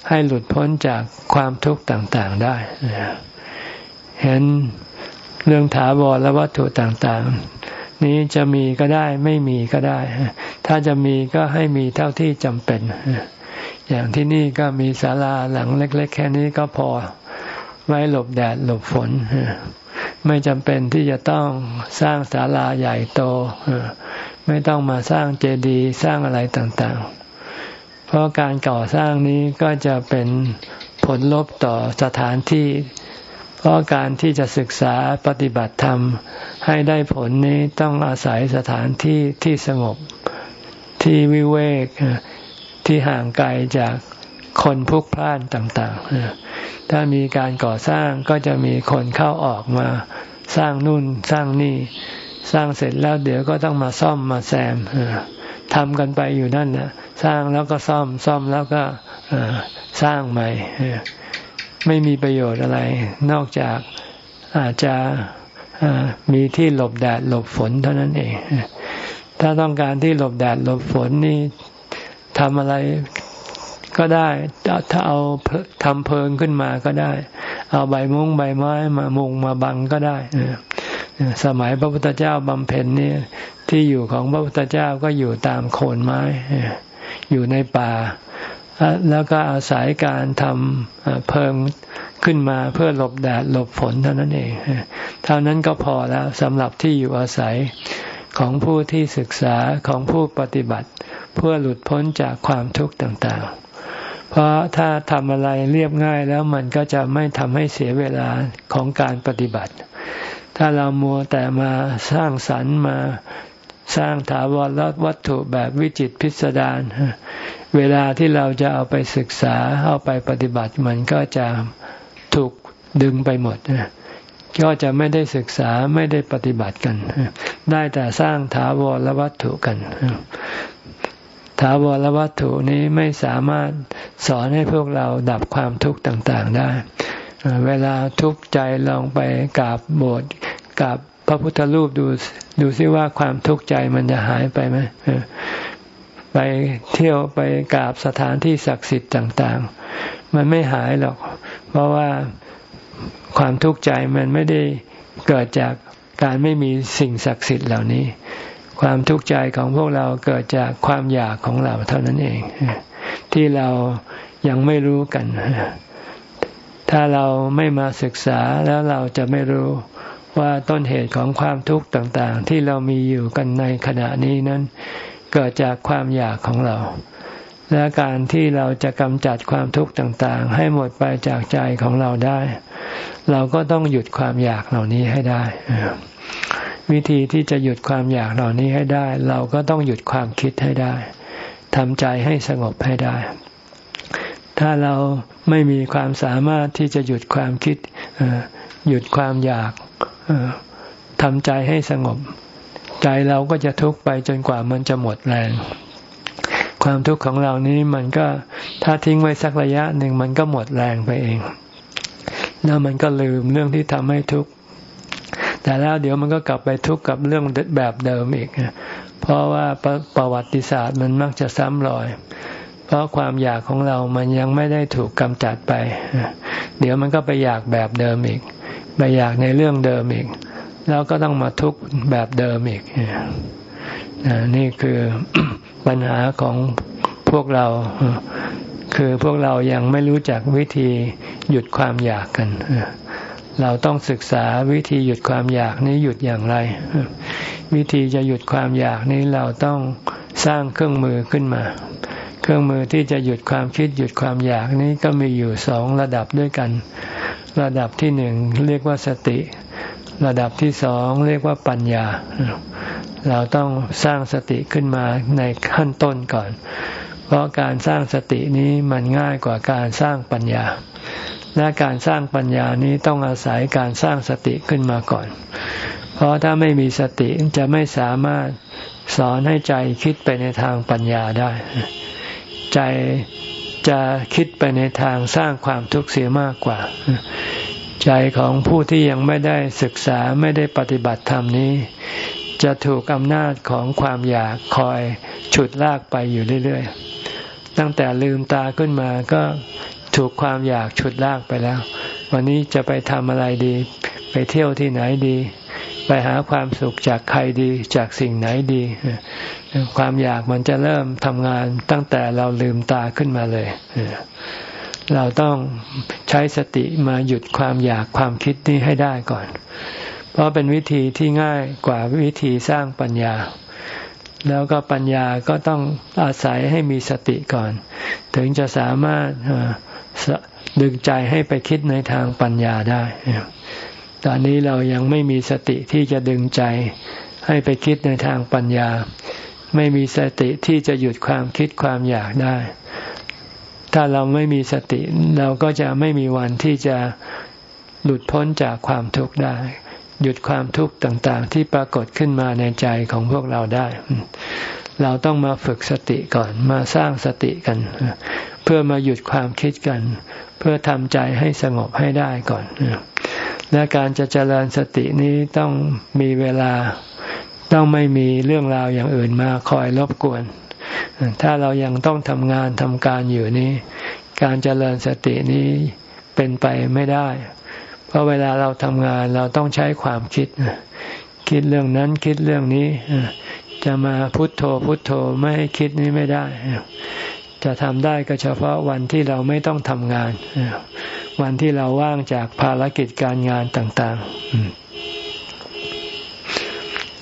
ให้หลุดพ้นจากความทุกข์ต่างๆได้เห็นเรื่องถาวรและวัตถุต่างๆ นี้จะมีก็ได้ไม่มีก็ได้ ถ้าจะมีก็ให้มีเท่าที่จำเป็น อย่างที่นี่ก็มีศาลาหลังเล็ก ๆ แค่นี้ก็พอไว้หลบแดดหลบฝน ไม่จำเป็นที่จะต้องสร้างศาลาใหญ่โตไม่ต้องมาสร้างเจดีย์สร้างอะไรต่างๆ เพราะการก่อสร้างนี้ก็จะเป็นผลลบต่อสถานที่ เพราะการที่จะศึกษาปฏิบัติธรรม ให้ได้ผลนี้ต้องอาศัยสถานที่ที่สงบที่วิเวกที่ห่างไกลจากคนพลุกพล่านต่าง ๆ ถ้ามีการก่อสร้างก็จะมีคนเข้าออกมา สร้างนู่นสร้างนี่ สร้างเสร็จแล้วเดี๋ยวก็ต้องมาซ่อมมาแซมทำกันไปอยู่นั่นนะสร้างแล้วก็ซ่อมซ่อมแล้วก็สร้างใหม่ไม่มีประโยชน์อะไร นอกจากอาจจะมีที่หลบแดดหลบฝนเท่านั้นเอง ถ้าต้องการที่หลบแดดหลบฝนนี่ทำอะไร ก็ได้ถ้าเอาทำเพิงขึ้นมาก็ได้ เอาใบมุ้งใบไม้มามุงมาบังก็ได้สมัยพระพุทธเจ้าบำเพ็ญนี่ที่อยู่ของพระพุทธเจ้าก็อยู่ตามโคนไม้ อยู่ในป่า แล้วก็อาศัยการทำเพิงขึ้นมาเพื่อหลบแดดหลบฝนเท่านั้นเองเท่านั้นก็พอแล้วสำหรับที่อยู่อาศัยของผู้ที่ศึกษาของผู้ปฏิบัติ เพื่อหลุดพ้นจากความทุกข์ต่างๆ เพราะถ้าทำอะไรเรียบง่ายแล้วมันก็จะไม่ทำให้เสียเวลาของการปฏิบัติ ถ้าเรามัวแต่มาสร้างสรรค์มาสร้างถาวรวัตถุแบบวิจิตพิสดารเวลาที่เราจะเอาไปศึกษาเอาไปปฏิบัติมันก็จะถูกดึงไปหมดก็จะไม่ได้ศึกษาไม่ได้ปฏิบัติกัน ได้แต่สร้างถาวรวัตถุกัน ถาวรวัตถุนี้ไม่สามารถสอนให้พวกเราดับความทุกข์ต่างๆได้ เวลาทุกข์ใจลองไปกราบโบสถ์กราบพระพุทธรูปดูดูซิว่าความทุกข์ใจมันจะหายไปไหมไปเที่ยวไปกราบสถานที่ศักดิ์สิทธิ์ต่าง ๆ มันไม่หายหรอก เพราะว่าความทุกข์ใจมันไม่ได้เกิดจากการไม่มีสิ่งศักดิ์สิทธิ์เหล่านี้ ความทุกข์ใจของพวกเราเกิดจากความอยากของเราเท่านั้นเอง ที่เรายังไม่รู้กัน ถ้าเราไม่มาศึกษาแล้วเราจะไม่รู้ว่าต้นเหตุของความทุกข์ต่างๆ ที่เรามีอยู่กันในขณะนี้นั้น เกิดจากความอยากของเรา และการที่เราจะกำจัดความทุกข์ต่างๆ ให้หมดไปจากใจของเราได้ เราก็ต้องหยุดความอยากเหล่านี้ให้ได้ วิธีที่จะหยุดความอยากเหล่านี้ให้ได้ เราก็ต้องหยุดความคิดให้ได้ทำใจให้สงบให้ได้ ถ้าเราไม่มีความสามารถที่จะหยุดความคิดหยุดความอยากทำใจให้สงบ ใจเราก็จะทุกข์ไปจนกว่ามันจะหมดแรง ความทุกข์ของเรานี้มันก็ถ้าทิ้งไว้สักระยะหนึ่งมันก็หมดแรงไปเอง แล้วมันก็ลืมเรื่องที่ทำให้ทุกข์ แต่แล้วเดี๋ยวมันก็กลับไปทุกข์กับเรื่องแบบเดิมอีก เพราะว่าประประวัติศาสตร์มันมักจะซ้ำรอย เพราะความอยากของเรามันยังไม่ได้ถูกกำจัดไป เดี๋ยวมันก็ไปอยากแบบเดิมอีก ไปอยากในเรื่องเดิมอีก แล้วก็ต้องมาทุกข์แบบเดิมอีก นี่คือปัญหาของพวกเราคือพวกเรายังไม่รู้จักวิธีหยุดความอยากกัน เราต้องศึกษาวิธีหยุดความอยากนี้หยุดอย่างไร วิธีจะหยุดความอยากนี้เราต้องสร้างเครื่องมือขึ้นมา เครื่องมือที่จะหยุดความคิดหยุดความอยากนี้ก็มีอยู่สองระดับด้วยกัน ระดับที่หนึ่งเรียกว่าสติ ระดับที่สองเรียกว่าปัญญา เราต้องสร้างสติขึ้นมาในขั้นต้นก่อน เพราะการสร้างสตินี้มันง่ายกว่าการสร้างปัญญา และการสร้างปัญญานี้ต้องอาศัยการสร้างสติขึ้นมาก่อน เพราะถ้าไม่มีสติจะไม่สามารถสอนให้ใจคิดไปในทางปัญญาได้ ใจจะคิดไปในทางสร้างความทุกข์เสียมากกว่า ใจของผู้ที่ยังไม่ได้ศึกษาไม่ได้ปฏิบัติธรรมนี้ จะถูกอำนาจของความอยากคอยฉุดลากไปอยู่เรื่อยๆตั้งแต่ลืมตาขึ้นมาก็ ถูกความอยากฉุดลากไปแล้ว วันนี้จะไปทำอะไรดี ไปเที่ยวที่ไหนดี ไปหาความสุขจากใครดีจากสิ่งไหนดี ความอยากมันจะเริ่มทำงานตั้งแต่เราลืมตาขึ้นมาเลยเราต้องใช้สติมาหยุดความอยากความคิดนี้ให้ได้ก่อน เพราะเป็นวิธีที่ง่ายกว่าวิธีสร้างปัญญา แล้วก็ปัญญาก็ต้องอาศัยให้มีสติก่อน ถึงจะสามารถ ดึงใจให้ไปคิดในทางปัญญาได้ ตอนนี้เรายังไม่มีสติที่จะดึงใจให้ไปคิดในทางปัญญา ไม่มีสติที่จะหยุดความคิดความอยากได้ ถ้าเราไม่มีสติ เราก็จะไม่มีวันที่จะหลุดพ้นจากความทุกข์ได้ หยุดความทุกข์ต่างๆ ที่ปรากฏขึ้นมาในใจของพวกเราได้ เราต้องมาฝึกสติก่อนมาสร้างสติกัน เพื่อมาหยุดความคิดกัน เพื่อทำใจให้สงบให้ได้ก่อน และการจะเจริญสตินี้ต้องมีเวลาต้องไม่มีเรื่องราวอย่างอื่นมาคอยรบกวน ถ้าเรายังต้องทำงานทำการอยู่นี้ การเจริญสตินี้เป็นไปไม่ได้ เพราะเวลาเราทำงานเราต้องใช้ความคิด คิดเรื่องนั้นคิดเรื่องนี้ จะมาพุโทโธพุโทโธไม่ให้คิดนี้ไม่ได้ จะทำได้ก็เฉพาะวันที่เราไม่ต้องทำงาน วันที่เราว่างจากภารกิจการงานต่างๆ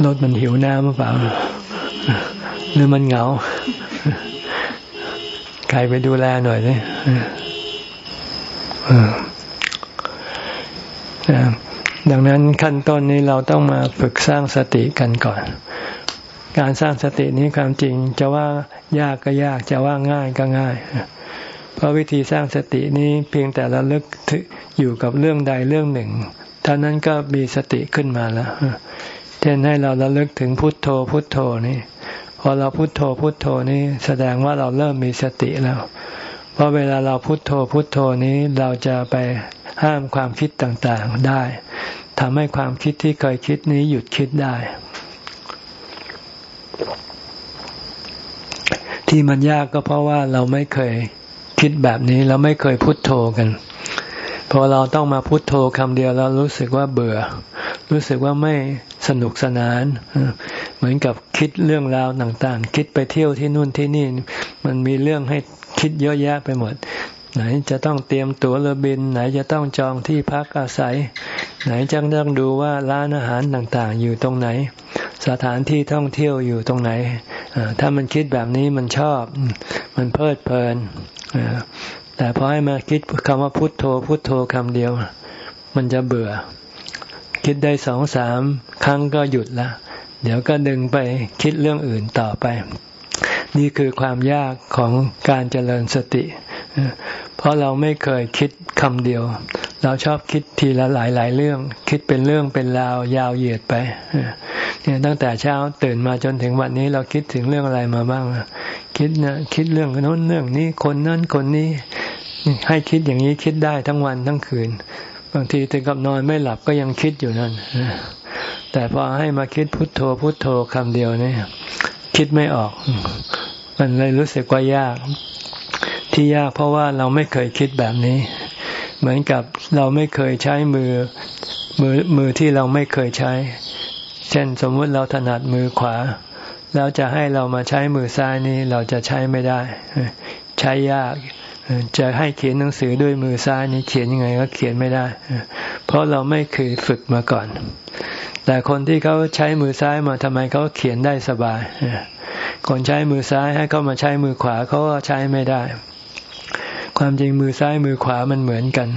รถมันหิวน้ำหรือเปล่า หรือมันเหงา ใครไปดูแลหน่อยเลยดังนั้นขั้นต้นนี้เราต้องมาฝึกสร้างสติกันก่อน การสร้างสตินี้ความจริงจะว่ายากก็ยากจะว่าง่ายก็ง่าย เพราะวิธีสร้างสตินี้เพียงแต่ระลึกอยู่กับเรื่องใดเรื่องหนึ่งเท่านั้นก็มีสติขึ้นมาแล้วเช่นให้เราระลึกถึงพุทโธพุทโธนี่พอเราพุทโธพุทโธนี้แสดงว่าเราเริ่มมีสติแล้ว เพราะเวลาเราพุทโธพุทโธนี้เราจะไปห้ามความคิดต่างๆได้ทำให้ความคิดที่เคยคิดนี้หยุดคิดได้ ที่มันยากก็เพราะว่าเราไม่เคยคิดแบบนี้เราไม่เคยพุโทโธกันพอเราต้องมาพุโทโธคำเดียวเรารู้สึกว่าเบื่อ รู้สึกว่าไม่สนุกสนาน เหมือนกับคิดเรื่องราวต่างๆ คิดไปเที่ยวที่นู่นที่นี่ มันมีเรื่องให้คิดเยอะแยะไปหมด ไหนจะต้องเตรียมตั๋วเรือบิน ไหนจะต้องจองที่พักอาศัย ไหนจะต้องดูว่าร้านอาหารต่างๆ อยู่ตรงไหน สถานที่ท่องเที่ยวอยู่ตรงไหนถ้ามันคิดแบบนี้มันชอบ มันเพลิดเพลินแต่พอให้มาคิดคำว่าพุทโธ พุทโธคำเดียว มันจะเบื่อ คิดได้สองสามครั้งก็หยุดละเดี๋ยวก็ดึงไปคิดเรื่องอื่นต่อไป นี่คือความยากของการเจริญสติ เพราะเราไม่เคยคิดคำเดียว เราชอบคิดทีละหลายหลายเรื่อง คิดเป็นเรื่องเป็นราวยาวเหยียดไปเนี่ยตั้งแต่เช้าตื่นมาจนถึงวันนี้เราคิดถึงเรื่องอะไรมาบ้าง คิดนะคิดเรื่องโน้นเรื่องนี้คนนั้นคนนี้ ให้คิดอย่างนี้คิดได้ทั้งวันทั้งคืน บางทีถึงกับนอนไม่หลับก็ยังคิดอยู่นั่นแต่พอให้มาคิดพุทโธพุทโธคำเดียวนี่คิดไม่ออก มันเลยรู้สึกว่ายาก ที่ยากเพราะว่าเราไม่เคยคิดแบบนี้ เหมือนกับเราไม่เคยใช้มือมือมือที่เราไม่เคยใช้ เช่นสมมุติเราถนัดมือขวา แล้วจะให้เรามาใช้มือซ้ายนี้เราจะใช้ไม่ได้ ใช้ยากจะให้เขียนหนังสือด้วยมือซ้ายนี้เขียนยังไงก็เขียนไม่ได้ เพราะเราไม่เคยฝึกมาก่อน แต่คนที่เขาใช้มือซ้ายมาทำไมเขาเขียนได้สบาย คนใช้มือซ้ายให้เขามาใช้มือขวาเขาก็ใช้ไม่ได้ ความจริงมือซ้ายมือขวามันเหมือนกัน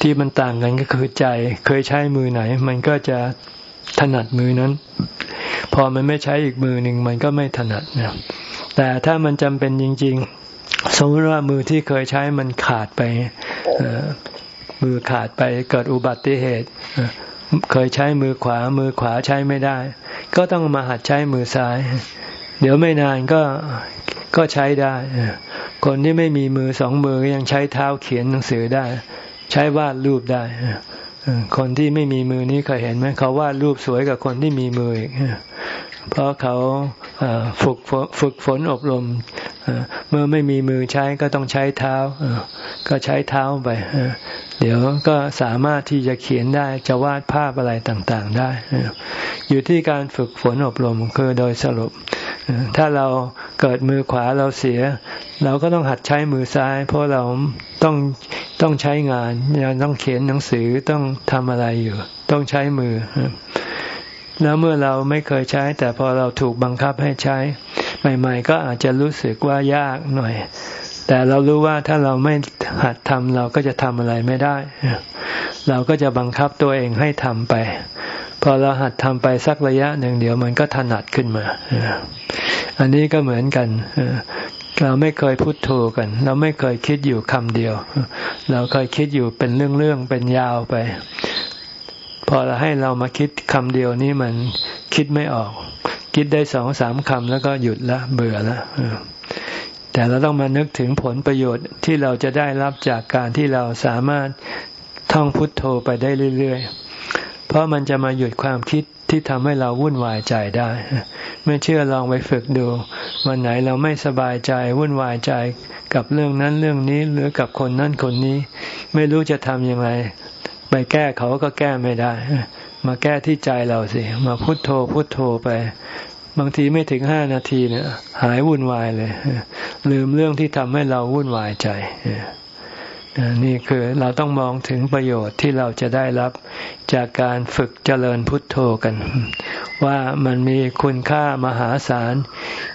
ที่มันต่างกันก็คือใจ เคยใช้มือไหน มันก็จะถนัดมือนั้น พอมันไม่ใช้อีกมือหนึ่งมันก็ไม่ถนัดนะแต่ถ้ามันจำเป็นจริง ๆ สมมติว่ามือที่เคยใช้มันขาดไปมือขาดไปเกิดอุบัติเหตุ เคยใช้มือขวา มือขวาใช้ไม่ได้ ก็ต้องมาหัดใช้มือซ้าย เดี๋ยวไม่นานก็ก็ใช้ได้ คนที่ไม่มีมือสองมือยังใช้เท้าเขียนหนังสือได้ ใช้วาดรูปได้ คนที่ไม่มีมือนี้เคยเห็นไหมเขาวาดรูปสวยกับคนที่มีมืออีกเพราะเขาฝึกฝึกฝนอบรม เมื่อไม่มีมือใช้ก็ต้องใช้เท้าก็ใช้เท้าไปเดี๋ยวก็สามารถที่จะเขียนได้จะวาดภาพอะไรต่างๆได้ อยู่ที่การฝึกฝนอบรมคือโดยสรุป ถ้าเราเกิดมือขวาเราเสีย เราก็ต้องหัดใช้มือซ้าย เพราะเราต้องต้องใช้งานยังต้องเขียนหนังสือต้องทำอะไรอยู่ ต้องใช้มือ แล้วเมื่อเราไม่เคยใช้ แต่พอเราถูกบังคับให้ใช้ ใหม่ ๆ ก็อาจจะรู้สึกว่ายากหน่อย แต่เรารู้ว่าถ้าเราไม่หัดทำเราก็จะทำอะไรไม่ได้ เราก็จะบังคับตัวเองให้ทำไป พอเราหัดทำไปสักระยะหนึ่งเดี๋ยวมันก็ถนัดขึ้นมา อันนี้ก็เหมือนกันเราไม่เคยพูดโทกัน เราไม่เคยคิดอยู่คำเดียว เราเคยคิดอยู่เป็นเรื่องๆเป็นยาวไป พอเราให้เรามาคิดคำเดียวนี้มันคิดไม่ออก คิดได้สองสามคำแล้วก็หยุดละเบื่อละแต่เราต้องมานึกถึงผลประโยชน์ที่เราจะได้รับจากการที่เราสามารถท่องพุทโธไปได้เรื่อยๆ เพราะมันจะมาหยุดความคิดที่ทำให้เราวุ่นวายใจได้ ไม่เชื่อลองไปฝึกดู วันไหนเราไม่สบายใจวุ่นวายใจกับเรื่องนั้นเรื่องนี้หรือกับคนนั้นคนนี้ ไม่รู้จะทำยังไง ไปแก้เขาก็แก้ไม่ได้ มาแก้ที่ใจเราสิ มาพุทโธพุทโธไป บางทีไม่ถึงห้านาทีเนี่ย หายวุ่นวายเลย ลืมเรื่องที่ทำให้เราวุ่นวายใจนี่คือเราต้องมองถึงประโยชน์ที่เราจะได้รับจากการฝึกเจริญพุทโธกัน ว่ามันมีคุณค่ามหาศาล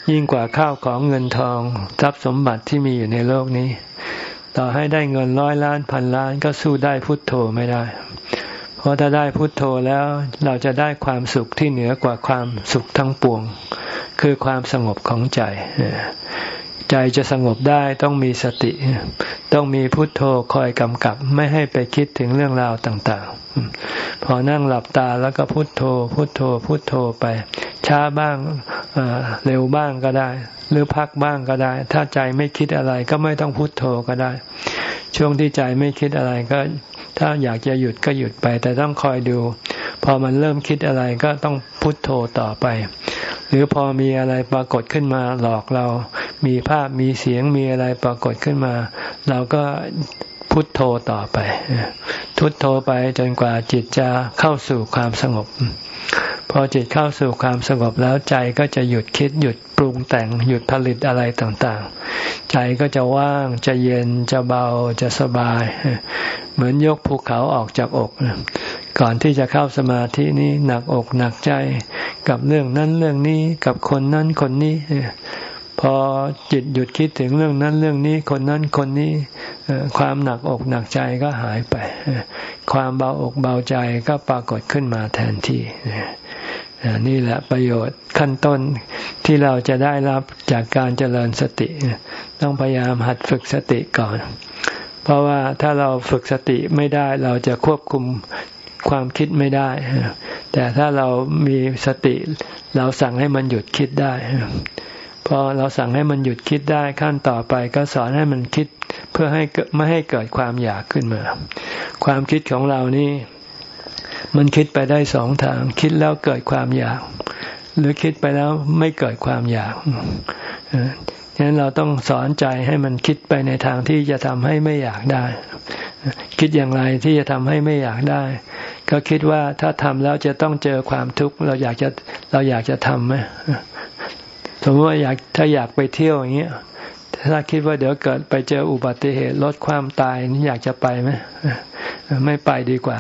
ยิ่งกว่าข้าวของเงินทอง ทรัพย์สมบัติที่มีอยู่ในโลกนี้ ต่อให้ได้เงินร้อยล้านพันล้านก็สู้ได้พุทโธไม่ได้ เพราะถ้าได้พุทโธแล้วเราจะได้ความสุขที่เหนือกว่าความสุขทั้งปวง คือความสงบของใจ ใจจะสงบได้ต้องมีสติ ต้องมีพุทโธคอยกำกับ ไม่ให้ไปคิดถึงเรื่องราวต่างๆ พอนั่งหลับตาแล้วก็พุทโธ พุทโธ พุทโธไป ช้าบ้างเร็วบ้างก็ได้ หรือพักบ้างก็ได้ ถ้าใจไม่คิดอะไรก็ไม่ต้องพุทโธก็ได้ ช่วงที่ใจไม่คิดอะไรก็ ถ้าอยากจะหยุดก็หยุดไป แต่ต้องคอยดู พอมันเริ่มคิดอะไรก็ต้องพุทโธต่อไป หรือพอมีอะไรปรากฏขึ้นมาหลอกเรามีภาพมีเสียงมีอะไรปรากฏขึ้นมา เราก็พุทโธต่อไป พุทโธไปจนกว่าจิตจะเข้าสู่ความสงบ พอจิตเข้าสู่ความสงบแล้วใจก็จะหยุดคิดหยุดปรุงแต่งหยุดผลิตอะไรต่างๆ ใจก็จะว่างจะเย็นจะเบาจะสบาย เหมือนยกภูเขาออกจากอก ก่อนที่จะเข้าสมาธินี้หนักอกหนักใจกับเรื่องนั้นเรื่องนี้กับคนนั้นคนนี้ พอจิตหยุดคิดถึงเรื่องนั้นเรื่องนี้คนนั้นคนนี้ความหนักอกหนักใจก็หายไป ความเบาอกเบาใจก็ปรากฏขึ้นมาแทนที่นี่แหละประโยชน์ขั้นต้นที่เราจะได้รับจากการเจริญสติ ต้องพยายามหัดฝึกสติก่อน เพราะว่าถ้าเราฝึกสติไม่ได้เราจะควบคุมความคิดไม่ได้ แต่ถ้าเรามีสติเราสั่งให้มันหยุดคิดได้ พอเราสั่งให้มันหยุดคิดได้ขั้นต่อไปก็สอนให้มันคิดเพื่อให้ไม่ให้เกิดความอยากขึ้นมา ความคิดของเรานี่ มันคิดไปได้สองทาง คิดแล้วเกิดความอยาก หรือคิดไปแล้วไม่เกิดความอยากฉะนั้นเราต้องสอนใจให้มันคิดไปในทางที่จะทำให้ไม่อยากได้ คิดอย่างไรที่จะทำให้ไม่อยากได้ ก็คิดว่าถ้าทำแล้วจะต้องเจอความทุกข์เราอยากจะเราอยากจะทำไหม สมมติว่าอยากถ้าอยากไปเที่ยวอย่างเงี้ยถ้าคิดว่าเดี๋ยวเกิดไปเจออุบัติเหตุลดความตายนี่อยากจะไปไหมไม่ไปดีกว่า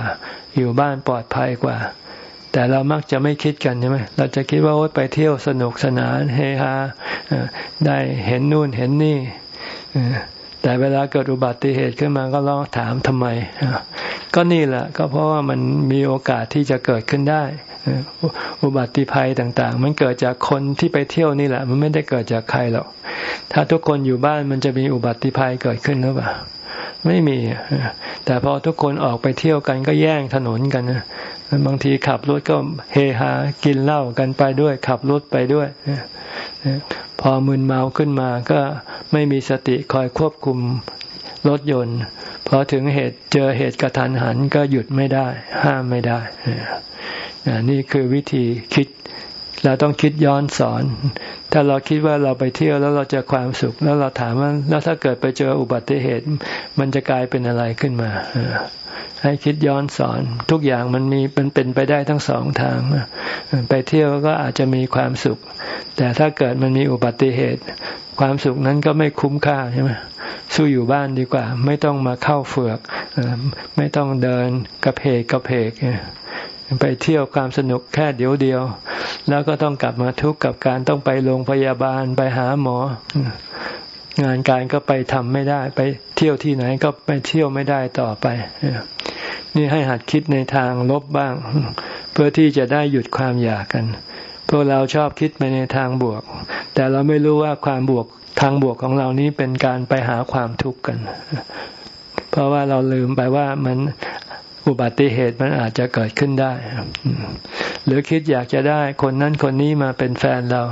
อยู่บ้านปลอดภัยกว่า แต่เรามักจะไม่คิดกันใช่ไหมเราจะคิดว่าโอ๊ไปเที่ยวสนุกสนานเฮฮาได้เห็นนู่นเห็นนี่ แต่เวลาเกิดอุบัติเหตุขึ้นมาก็ร้องถามทำไม ก็นี่แหละ ก็เพราะว่ามันมีโอกาสที่จะเกิดขึ้นได้ อุบัติภัยต่างๆ มันเกิดจากคนที่ไปเที่ยวนี่แหละ มันไม่ได้เกิดจากใครหรอก ถ้าทุกคนอยู่บ้านมันจะมีอุบัติภัยเกิดขึ้นหรือเปล่า ไม่มี แต่พอทุกคนออกไปเที่ยวกันก็แย่งถนนกันบางทีขับรถก็เฮฮากินเหล้ากันไปด้วย ขับรถไปด้วยพอมึนเมาขึ้นมาก็ไม่มีสติคอยควบคุมรถยนต์พอถึงเหตุเจอเหตุกระทันหันก็หยุดไม่ได้ ห้ามไม่ได้นี่คือวิธีคิด เราต้องคิดย้อนสอน ถ้าเราคิดว่าเราไปเที่ยวแล้วเราจะความสุข แล้วเราถามว่าแล้วถ้าเกิดไปเจออุบัติเหตุ มันจะกลายเป็นอะไรขึ้นมาให้คิดย้อนสอน ทุกอย่างมันมีมันเป็นไปได้ทั้งสองทางไปเที่ยวก็อาจจะมีความสุข แต่ถ้าเกิดมันมีอุบัติเหตุ ความสุขนั้นก็ไม่คุ้มค่าใช่ไหมสู้อยู่บ้านดีกว่า ไม่ต้องมาเข้าเฟือกไม่ต้องเดินกระเพกกระเพก ไปเที่ยวความสนุกแค่เดียวเดียว แล้วก็ต้องกลับมาทุกข์กับการต้องไปโรงพยาบาลไปหาหมอ งานการก็ไปทำไม่ได้ ไปเที่ยวที่ไหนก็ไปเที่ยวไม่ได้ต่อไปนี่ให้หัดคิดในทางลบบ้าง เพื่อที่จะได้หยุดความอยากกันพวกเราชอบคิดไปในทางบวก แต่เราไม่รู้ว่าความบวกทางบวกของเรานี้เป็นการไปหาความทุกข์กัน เพราะว่าเราลืมไปว่ามัน อุบัติเหตุมันอาจจะเกิดขึ้นได้ หรือคิดอยากจะได้คนนั้นคนนี้มาเป็นแฟนเรา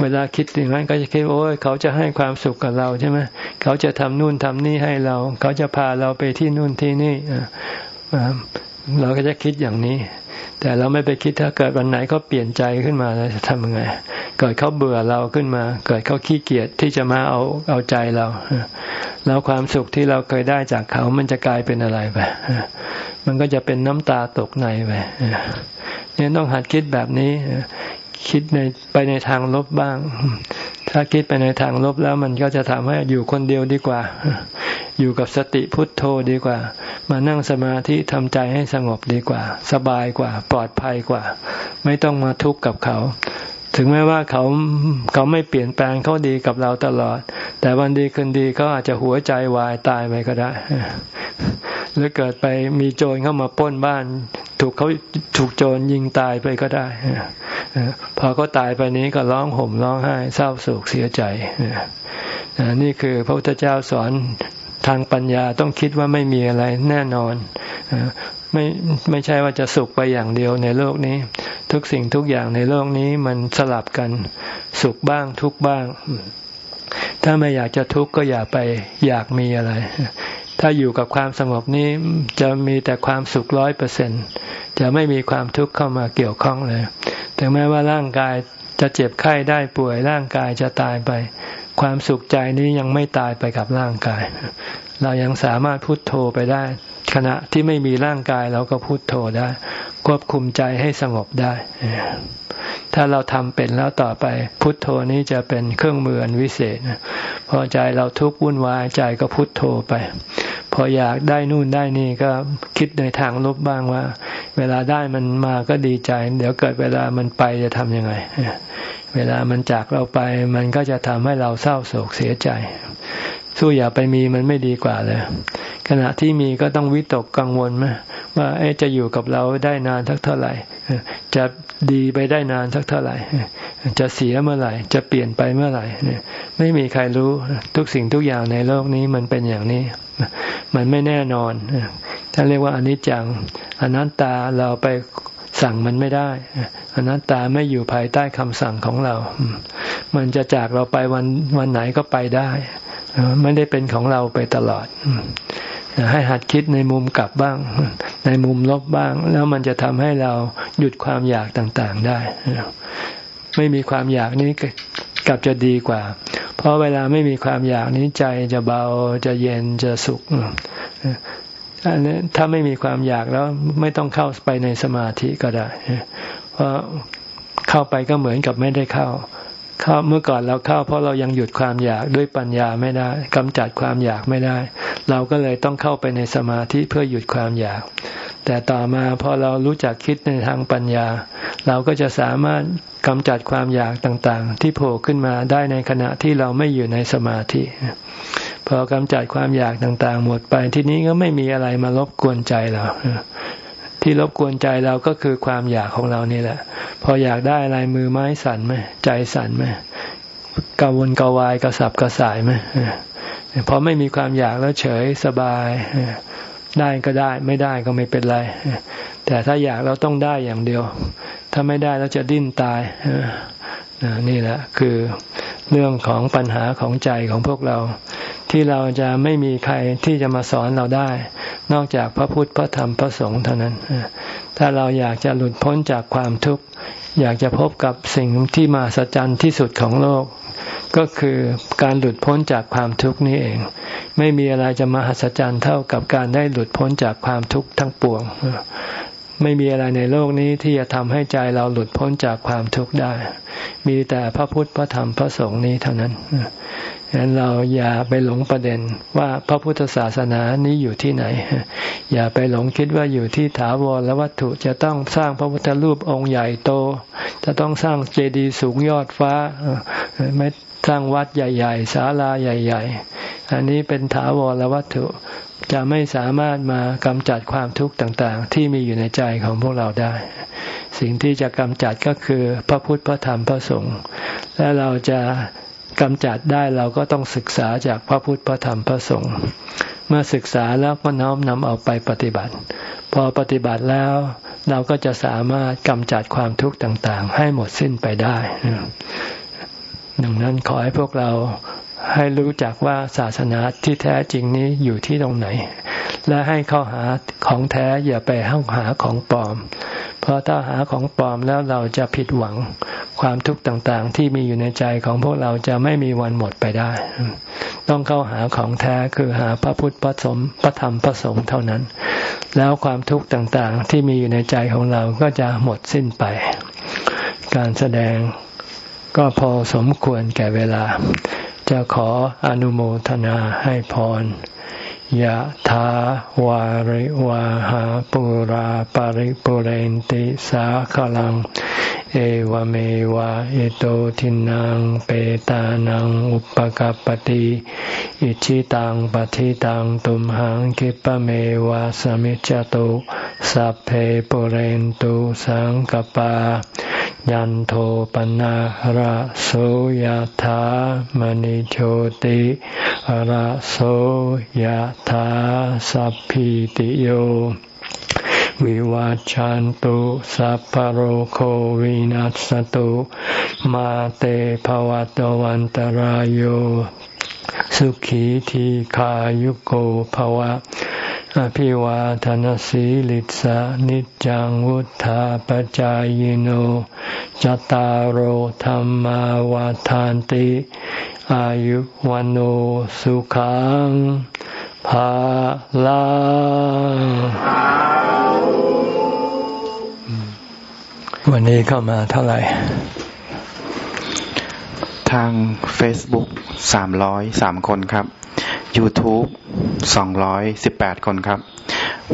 เวลาคิดอย่างนั้นก็จะคิดโอ้ยเขาจะให้ความสุขกับเราใช่ไหมเขาจะทำนู่นทำนี่ให้เรา เขาจะพาเราไปที่นู่นที่นี่เราก็จะคิดอย่างนี้ แต่เราไม่ไปคิดถ้าเกิดวันไหนเขาเปลี่ยนใจขึ้นมาเราจะทำยังไง เกิดเขาเบื่อเราขึ้นมา เกิดเขาขี้เกียจที่จะมาเอาเอาใจเรา แล้วความสุขที่เราเคยได้จากเขามันจะกลายเป็นอะไรไป มันก็จะเป็นน้ำตาตกในไปเนี่ยต้องหัดคิดแบบนี้ คิดในไปในทางลบบ้าง ถ้าคิดไปในทางลบแล้ว มันก็จะทำให้อยู่คนเดียวดีกว่า อยู่กับสติพุทโธดีกว่า มานั่งสมาธิทำใจให้สงบดีกว่า สบายกว่า ปลอดภัยกว่า ไม่ต้องมาทุกข์กับเขา ถึงแม้ว่าเขาเขาไม่เปลี่ยนแปลงเขาดีกับเราตลอด แต่วันดีคืนดีเขาอาจจะหัวใจวายตายไปก็ได้ หรือเกิดไปมีโจรเข้ามาป้นบ้าน ถูกเขาถูกโจรยิงตายไปก็ได้พอเขาตายไปนี้ก็ร้องห่มร้องไห้ เศร้าโศกเสียใจนี่คือพระพุทธเจ้าสอนทางปัญญาต้องคิดว่าไม่มีอะไรแน่นอนไม่ไม่ใช่ว่าจะสุขไปอย่างเดียวในโลกนี้ ทุกสิ่งทุกอย่างในโลกนี้มันสลับกันสุขบ้างทุกบ้าง ถ้าไม่อยากจะทุกข์ก็อย่าไปอยากมีอะไร ถ้าอยู่กับความสงบนี้จะมีแต่ความสุขร้อยเปอร์เซ็นจะไม่มีความทุกข์เข้ามาเกี่ยวข้องเลย ถึงแม้ว่าร่างกายจะเจ็บไข้ได้ป่วยร่างกายจะตายไป ความสุขใจนี้ยังไม่ตายไปกับร่างกาย เรายังสามารถพุโทโธไปได้ ขณะที่ไม่มีร่างกายเราก็พุโทโธได้ ควบคุมใจให้สงบได้ ถ้าเราทำเป็นแล้วต่อไป พุทโธนี้จะเป็นเครื่องมืออันวิเศษพอใจเราทุกข์วุ่นวายใจก็พุทโธไป พออยากได้นู่นได้นี่ก็คิดในทางลบบ้างว่า เวลาได้มันมาก็ดีใจ เดี๋ยวเกิดเวลามันไปจะทำยังไง เวลามันจากเราไปมันก็จะทำให้เราเศร้าโศกเสียใจ สู้อย่าไปมีมันไม่ดีกว่าเลย ขณะที่มีก็ต้องวิตกกังวลไหมว่าจะอยู่กับเราได้นานสักเท่าไหร่ จะดีไปได้นานสักเท่าไหร่ จะเสียเมื่อไหร่ จะเปลี่ยนไปเมื่อไหร่ไม่มีใครรู้ทุกสิ่งทุกอย่างในโลกนี้มันเป็นอย่างนี้ มันไม่แน่นอนท่านเรียกว่าอนิจจังอนัตตาเราไปสั่งมันไม่ได้อนัตตาไม่อยู่ภายใต้คำสั่งของเรา มันจะจากเราไปวันวันไหนก็ไปได้ ไม่ได้เป็นของเราไปตลอดให้หัดคิดในมุมกลับบ้าง ในมุมลบบ้าง แล้วมันจะทำให้เราหยุดความอยากต่างๆได้ ไม่มีความอยากนี้กลับจะดีกว่า เพราะเวลาไม่มีความอยากนี้ใจจะเบาจะเย็นจะสุขอันนี้ถ้าไม่มีความอยากแล้วไม่ต้องเข้าไปในสมาธิก็ได้ เพราะเข้าไปก็เหมือนกับไม่ได้เข้า เข้าเมื่อก่อนเราเข้า เพราะเรายังหยุดความอยากด้วยปัญญาไม่ได้กำจัดความอยากไม่ได้ เราก็เลยต้องเข้าไปในสมาธิเพื่อหยุดความอยาก แต่ต่อมาพอเรารู้จักคิดในทางปัญญา เราก็จะสามารถกำจัดความอยากต่างๆ ที่โผล่ขึ้นมาได้ในขณะที่เราไม่อยู่ในสมาธิพอกำจัดความอยากต่างๆ หมดไป ที่นี้ก็ไม่มีอะไรมารบกวนใจเรา ที่รบกวนใจเราก็คือความอยากของเรานี่แหละ พออยากได้อะไรมือไม้สั่นไหมใจสั่นไหมกาวนกวายกระสับกระส่ายไหมพอไม่มีความอยากแล้วเฉยสบายได้ก็ได้ไม่ได้ก็ไม่เป็นไร แต่ถ้าอยากเราต้องได้อย่างเดียว ถ้าไม่ได้เราจะดิ้นตาย นี่แหละคือเรื่องของปัญหาของใจของพวกเรา ที่เราจะไม่มีใครที่จะมาสอนเราได้ นอกจากพระพุทธพระธรรมพระสงฆ์เท่านั้น ถ้าเราอยากจะหลุดพ้นจากความทุกข์ อยากจะพบกับสิ่งที่มาสัจจันที่สุดของโลก ก็คือการหลุดพ้นจากความทุกข์นี้เอง ไม่มีอะไรจะมาหัศจรรย์เท่ากับการได้หลุดพ้นจากความทุกข์ทั้งปวง ไม่มีอะไรในโลกนี้ที่จะทำให้ใจเราหลุดพ้นจากความทุกข์ได้ มีแต่พระพุทธพระธรรมพระสงฆ์นี้เท่านั้นฉะนั้นเราอย่าไปหลงประเด็นว่าพระพุทธศาสนานี้อยู่ที่ไหน อย่าไปหลงคิดว่าอยู่ที่ถาวรและวัตถุจะต้องสร้างพระพุทธรูปองค์ใหญ่โต จะต้องสร้างเจดีย์สูงยอดฟ้าไม่ สร้างวัดใหญ่ ๆ ศาลาใหญ่ ๆ อันนี้เป็นถาวรและวัตถุ จะไม่สามารถมากำจัดความทุกข์ต่างๆ ที่มีอยู่ในใจของพวกเราได้ สิ่งที่จะกำจัดก็คือพระพุทธพระธรรมพระสงฆ์และเราจะกำจัดได้เราก็ต้องศึกษาจากพระพุทธพระธรรมพระสงฆ์เมื่อศึกษาแล้วก็น้อมนำเอาไปปฏิบัติ พอปฏิบัติแล้วเราก็จะสามารถกำจัดความทุกข์ต่างๆ ให้หมดสิ้นไปได้ ดังนั้นขอให้พวกเราให้รู้จักว่าศาสนาที่แท้จริงนี้อยู่ที่ตรงไหน และให้เข้าหาของแท้อย่าไปห้องหาของปลอม เพราะถ้าหาของปลอมแล้วเราจะผิดหวังความทุกข์ต่างๆ ที่มีอยู่ในใจของพวกเราจะไม่มีวันหมดไปได้ ต้องเข้าหาของแท้คือหาพระพุทธพระสมพระธรรมพระสงฆ์เท่านั้น แล้วความทุกข์ต่างๆ ที่มีอยู่ในใจของเราก็จะหมดสิ้นไป การแสดง ก็พอสมควรแก่เวลา จะขออนุโมทนาให้พรยะถาวาริวาหาปุราปาริปุเรนติสาขลัง เอวเมวะอิโตทินังเปตานังอุปกัปติอิชิตังปฏิตังตุมหังคิปเมวะสมิจจตุสัพเพปุเรนตุสังกปา ยันโทปนะระโสยธามณิโชติระโสยธาสัพพิติโยวิวัชจันตุสัพพโรโควินัสตุมาเตภวัตวันตารโยสุขีทีขายุโกภวะ อภิวาทนสีลิสานิจังวุธาปจายโนจตารโหธรรมาวาทานติ อายุวันโอสุขังภาลังวันนี้เข้ามาเท่าไหร่ ทาง Facebook 303คนครับ YouTube 218 คนครับ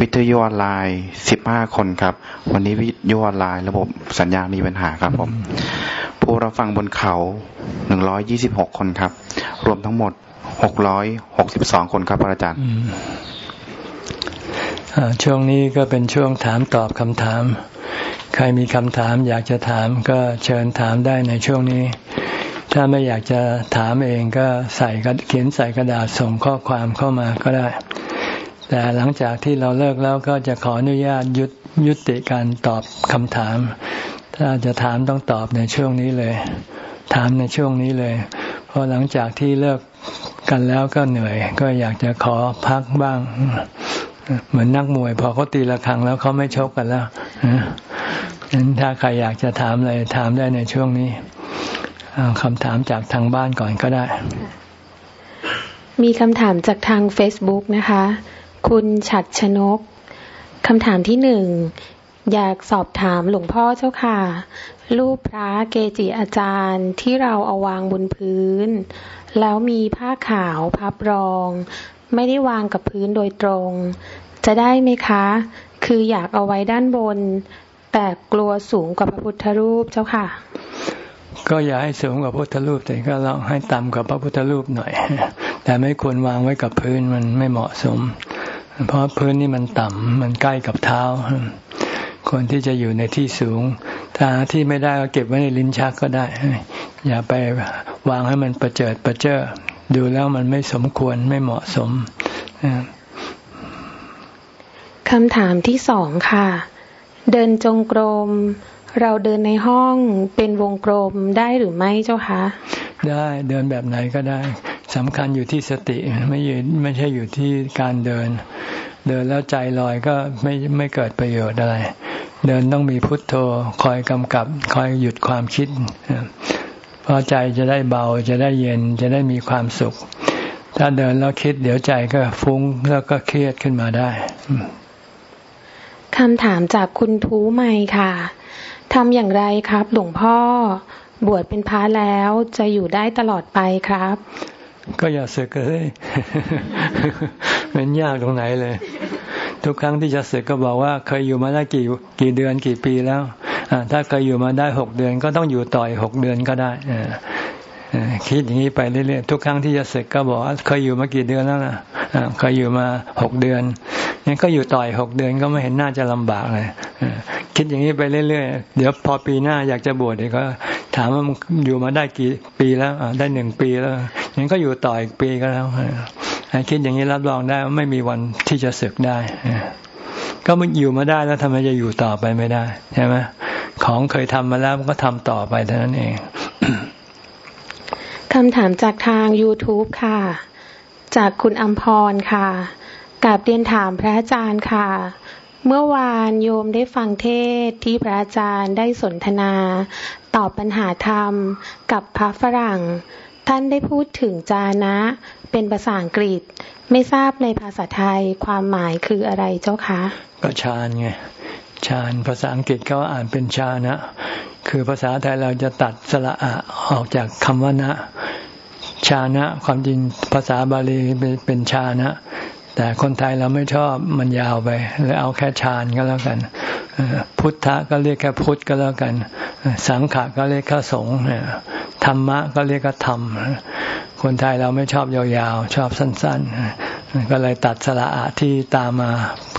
วิทยุออนไลน์ 15 คนครับ วันนี้วิทยุออนไลน์ระบบสัญญาณมีปัญหาครับผม ผู้รับฟังบนเขา 126 คนครับ รวมทั้งหมด 662 คนครับอาจารย์ช่วงนี้ก็เป็นช่วงถามตอบคำถาม ใครมีคำถามอยากจะถามก็เชิญถามได้ในช่วงนี้ ถ้าไม่อยากจะถามเองก็ใส่เขียนใส่กระดาษส่งข้อความเข้ามาก็ได้ แต่หลังจากที่เราเลิกแล้วก็จะขออนุญาตยุยติการตอบคำถาม ถ้าจะถามต้องตอบในช่วงนี้เลย ถามในช่วงนี้เลย เพราะหลังจากที่เลิกกันแล้วก็เหนื่อย ก็อยากจะขอพักบ้าง เหมือนนักมวย พอเขาตีละครั้งแล้วเขาไม่ชกกันแล้วนั้นถ้าใครอยากจะถามอะไรถามได้ในช่วงนี้ คำถามจากทางบ้านก่อนก็ได้ มีคำถามจากทาง Facebook นะคะ คุณฉัดชนกคำถามที่หนึ่งอยากสอบถามหลวงพ่อเจ้าค่ะ รูปพระเกจิอาจารย์ที่เราเอาวางบนพื้น แล้วมีผ้าขาวพับรอง ไม่ได้วางกับพื้นโดยตรง จะได้ไหมคะ คืออยากเอาไว้ด้านบน แต่กลัวสูงกว่าพระพุทธรูปเจ้าค่ะ ก็อย่าให้สูงกว่าพระพุทธรูปแต่ก็ลองให้ต่ำกว่าพระพุทธรูปหน่อย แต่ไม่ควรวางไว้กับพื้นมันไม่เหมาะสม เพราะพื้นนี่มันต่ำมันใกล้กับเท้าคนที่จะอยู่ในที่สูง ถ้าที่ไม่ได้ก็เก็บไว้ในลิ้นชักก็ได้ อย่าไปวางให้มันประเจิดประเจ้อดูแล้วมันไม่สมควรไม่เหมาะสมคำถามที่สองค่ะ เดินจงกรม เราเดินในห้องเป็นวงกลมได้หรือไม่เจ้าคะ ได้เดินแบบไหนก็ได้สำคัญอยู่ที่สติไม่อยู่ไม่ใช่อยู่ที่การเดิน เดินแล้วใจลอยก็ไม่ไม่เกิดประโยชน์อะไร เดินต้องมีพุทโธคอยกำกับ คอยหยุดความคิดเพราะใจจะได้เบาจะได้เย็นจะได้มีความสุข ถ้าเดินแล้วคิดเดี๋ยวใจก็ฟุ้งแล้วก็เครียดขึ้นมาได้คำถามจากคุณทูใหม่ค่ะ ทำอย่างไรครับ หลวงพ่อบวชเป็นพระแล้วจะอยู่ได้ตลอดไปครับ ก็อย่าเสึกเลยมันยากตรงไหนเลย ทุกครั้งที่จะเสึกก็บอกว่า เคยอยู่มาได้กี่กี่เดือนกี่ปีแล้วถ้าเคยอยู่มาได้หกเดือนก็ต้องอยู่ต่อยหกเดือนก็ได้ คิดอย่างนี้ไปเรื่อยๆทุกครั้งที่จะสึกก็บอกว่าเคยอยู่มากี่เดือนแล้วนะเคยอยู่มาหกเดือนงั้นก็อยู่ต่อยหกเดือนก็ไม่เห็นน่าจะลำบากเลยคิดอย่างนี้ไปเรื่อยๆ เดี๋ยวพอปีหน้าอยากจะบวชเดี๋ยวก็ถามว่าอยู่มาได้กี่ปีแล้วได้หนึ่งปีแล้วงั้นก็อยู่ต่ออีกปีก็แล้วคิดอย่างนี้รับรองได้ว่าไม่มีวันที่จะศึกได้ก็มันอยู่มาได้แล้วทำไมจะอยู่ต่อไปไม่ได้ใช่ไหมของเคยทำมาแล้วมันก็ทำต่อไปเท่านั้นเอง คำถามจากทาง YouTube ค่ะ จากคุณอัมพรค่ะกับเรียนถามพระอาจารย์ค่ะ เมื่อวานโยมได้ฟังเทศที่พระอาจารย์ได้สนทนาตอบปัญหาธรรมกับพระฝรั่ง ท่านได้พูดถึงจานะ เป็นภาษาอังกฤษ ไม่ทราบในภาษาไทยความหมายคืออะไรเจ้าคะ ก็ฌานไง ฌานภาษาอังกฤษก็อ่านเป็นฌานะ คือภาษาไทยเราจะตัดสระอะออกจากคำว่านะชานะ ความจริงภาษาบาลีเป็นชานะ แต่คนไทยเราไม่ชอบมันยาวไปเลยเอาแค่ฌานก็แล้วกันพุทธะก็เรียกแค่พุทธก็แล้วกัน สังขะก็เรียกแค่สงฆ์ธรรมะก็เรียกแค่ธรรม คนไทยเราไม่ชอบยาวๆ ชอบสั้นๆ ก็เลยตัดสระอะที่ตามมา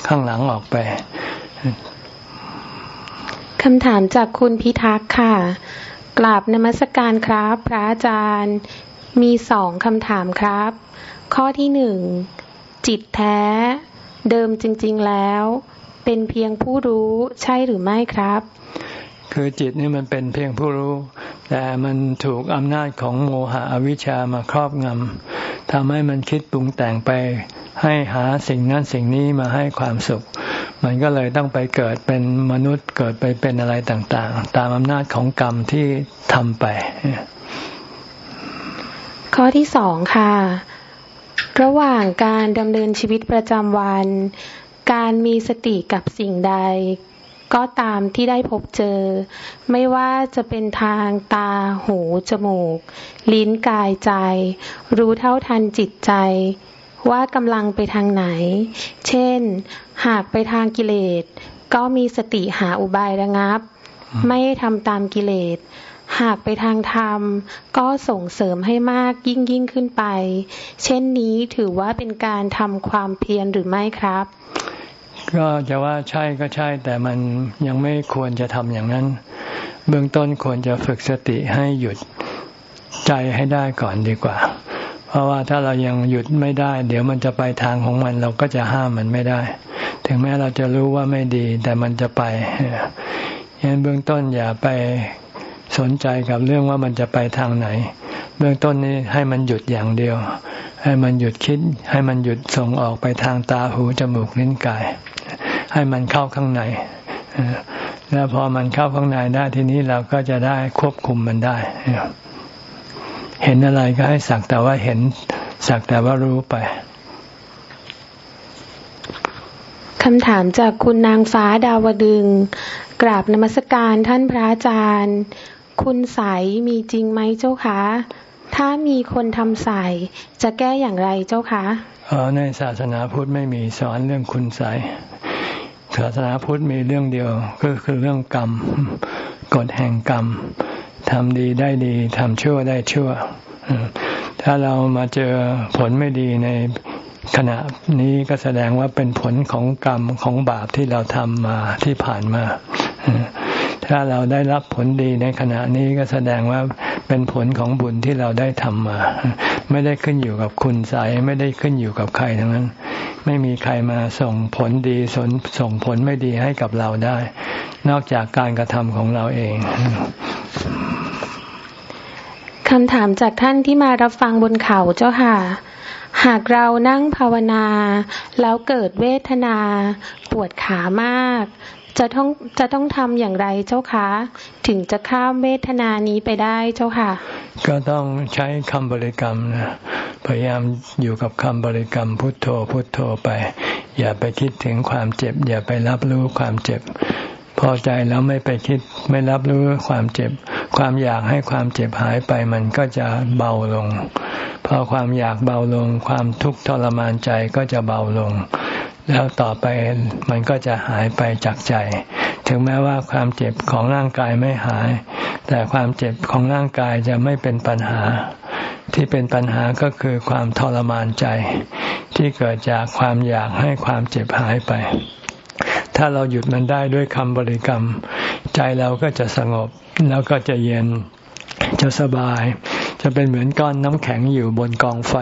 ข้างหลังออกไป คำถามจากคุณพิทักษ์ค่ะ กราบนมัสการครับ พระอาจารย์ มีสองคำถามครับ ข้อที่หนึ่ง จิตแท้ เดิมจริง ๆแล้ว เป็นเพียงผู้รู้ใช่หรือไม่ครับ คือจิตนี่มันเป็นเพียงผู้รู้ แต่มันถูกอำนาจของโมหะอวิชชามาครอบงำทำให้มันคิดปรุงแต่งไป ให้หาสิ่งนั้นสิ่งนี้มาให้ความสุข มันก็เลยต้องไปเกิดเป็นมนุษย์เกิดไปเป็นอะไรต่างๆ ตามอำนาจของกรรมที่ทำไป ข้อที่สองค่ะ ระหว่างการดำเนินชีวิตประจำวัน การมีสติกับสิ่งใด ก็ตามที่ได้พบเจอ ไม่ว่าจะเป็นทางตาหูจมูก ลิ้นกายใจ รู้เท่าทันจิตใจ ว่ากำลังไปทางไหน เช่น หากไปทางกิเลส ก็มีสติหาอุบายระงับ ไม่ทำตามกิเลสหากไปทางธรรมก็ส่งเสริมให้มากยิ่งยิ่งขึ้นไป เช่นนี้ถือว่าเป็นการทำความเพียรหรือไม่ครับ ก็จะว่าใช่ก็ใช่ แต่มันยังไม่ควรจะทำอย่างนั้น เบื้องต้นควรจะฝึกสติให้หยุดใจให้ได้ก่อนดีกว่า เพราะว่าถ้าเรายังหยุดไม่ได้ เดี๋ยวมันจะไปทางของมันเราก็จะห้ามมันไม่ได้ ถึงแม้เราจะรู้ว่าไม่ดี แต่มันจะไปยันเบื้องต้นอย่าไปสนใจกับเรื่องว่ามันจะไปทางไหน เบื้องต้นนี้ให้มันหยุดอย่างเดียว ให้มันหยุดคิด ให้มันหยุดส่งออกไปทางตาหูจมูกลิ้นกาย ให้มันเข้าข้างในแล้วพอมันเข้าข้างในได้ทีนี้เราก็จะได้ควบคุมมันได้เห็นอะไรก็ให้สักแต่ว่าเห็นสักแต่ว่ารู้ไปคำถามจากคุณนางฟ้าดาวดึง กราบนมัสการท่านพระอาจารย์ คุณใสมีจริงไหมเจ้าคะ ถ้ามีคนทำใสจะแก้อย่างไรเจ้าคะออในศาสนาพุทธไม่มีสอนเรื่องคุณใส ศาสนาพุทธมีเรื่องเดียวก็คือเรื่องกรรมกฎแห่งกรรมทำดีได้ดีทำชั่วได้ชั่ว ถ้าเรามาเจอผลไม่ดีในขณะนี้ก็แสดงว่าเป็นผลของกรรมของบาปที่เราทำมาที่ผ่านมา ถ้าเราได้รับผลดีในขณะนี้ก็แสดงว่าเป็นผลของบุญที่เราได้ทำมา ไม่ได้ขึ้นอยู่กับคุณใสไม่ได้ขึ้นอยู่กับใครทั้งนั้น ไม่มีใครมาส่งผลดีสส่งผลไม่ดีให้กับเราได้ นอกจากการกระทำของเราเองคำถามจากท่านที่มารับฟังบนเขาเจ้าค่ะ หากเรานั่งภาวนา แล้วเกิดเวทนา ปวดขามาก จะต้องจะต้องทำอย่างไรเจ้าคะถึงจะข้ามเวทนานี้ไปได้เจ้าค่ะ ก็ต้องใช้คำบริกรรมนะพยายามอยู่กับคำบริกรรมพุทโธพุทโธไป อย่าไปคิดถึงความเจ็บ อย่าไปรับรู้ความเจ็บ พอใจแล้วไม่ไปคิดไม่รับรู้ความเจ็บ ความอยากให้ความเจ็บหายไปมันก็จะเบาลง พอความอยากเบาลง ความทุกข์ทรมานใจก็จะเบาลง แล้วต่อไปมันก็จะหายไปจากใจ ถึงแม้ว่าความเจ็บของร่างกายไม่หาย แต่ความเจ็บของร่างกายจะไม่เป็นปัญหา ที่เป็นปัญหาก็คือความทรมานใจ ที่เกิดจากความอยากให้ความเจ็บหายไป ถ้าเราหยุดมันได้ด้วยคำบริกรรม ใจเราก็จะสงบแล้วก็จะเย็นจะสบาย จะเป็นเหมือนก้อนน้ำแข็งอยู่บนกองไฟ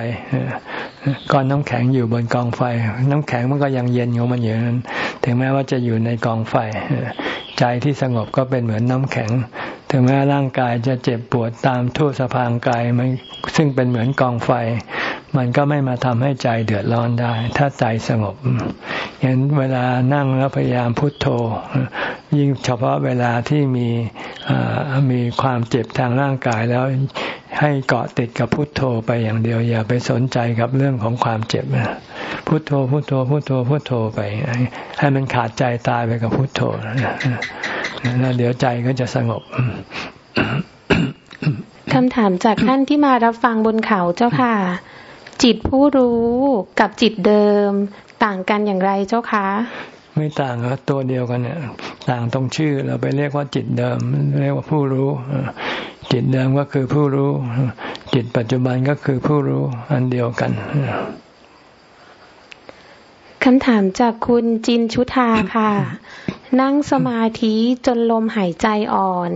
ก้อนน้ำแข็งอยู่บนกองไฟ น้ำแข็งมันก็ยังเย็นของมันอยู่นั้น ถึงแม้ว่าจะอยู่ในกองไฟ ใจที่สงบก็เป็นเหมือนน้ำแข็ง ถึงแม้ร่างกายจะเจ็บปวดตามทั่วสะพางกายมันซึ่งเป็นเหมือนกองไฟ มันก็ไม่มาทำให้ใจเดือดร้อนได้ ถ้าใจสงบเห็นเวลานั่งแล้วพยายามพุโทโธ ยิ่งเฉพาะเวลาที่มีมีความเจ็บทางร่างกายแล้วให้เกาะติดกับพุทโธไปอย่างเดียว อย่าไปสนใจกับเรื่องของความเจ็บพุทโธพุทโธพุทโธพุทโธไป ให้มันขาดใจตายไปกับพุทโธ แล้วเดี๋ยวใจก็จะสงบคำถามจากท่านที่มารับฟังบนเขาเจ้าค่ะ จิตผู้รู้กับจิตเดิม ต่างกันอย่างไรเจ้าคะไม่ต่างครับตัวเดียวกันเนี่ย ต่างตรงชื่อเราไปเรียกว่าจิตเดิม เรียกว่าผู้รู้ จิตเดิมก็คือผู้รู้ จิตปัจจุบันก็คือผู้รู้อันเดียวกันคำถามจากคุณจินชุธาค่ะ นั่งสมาธิจนลมหายใจอ่อน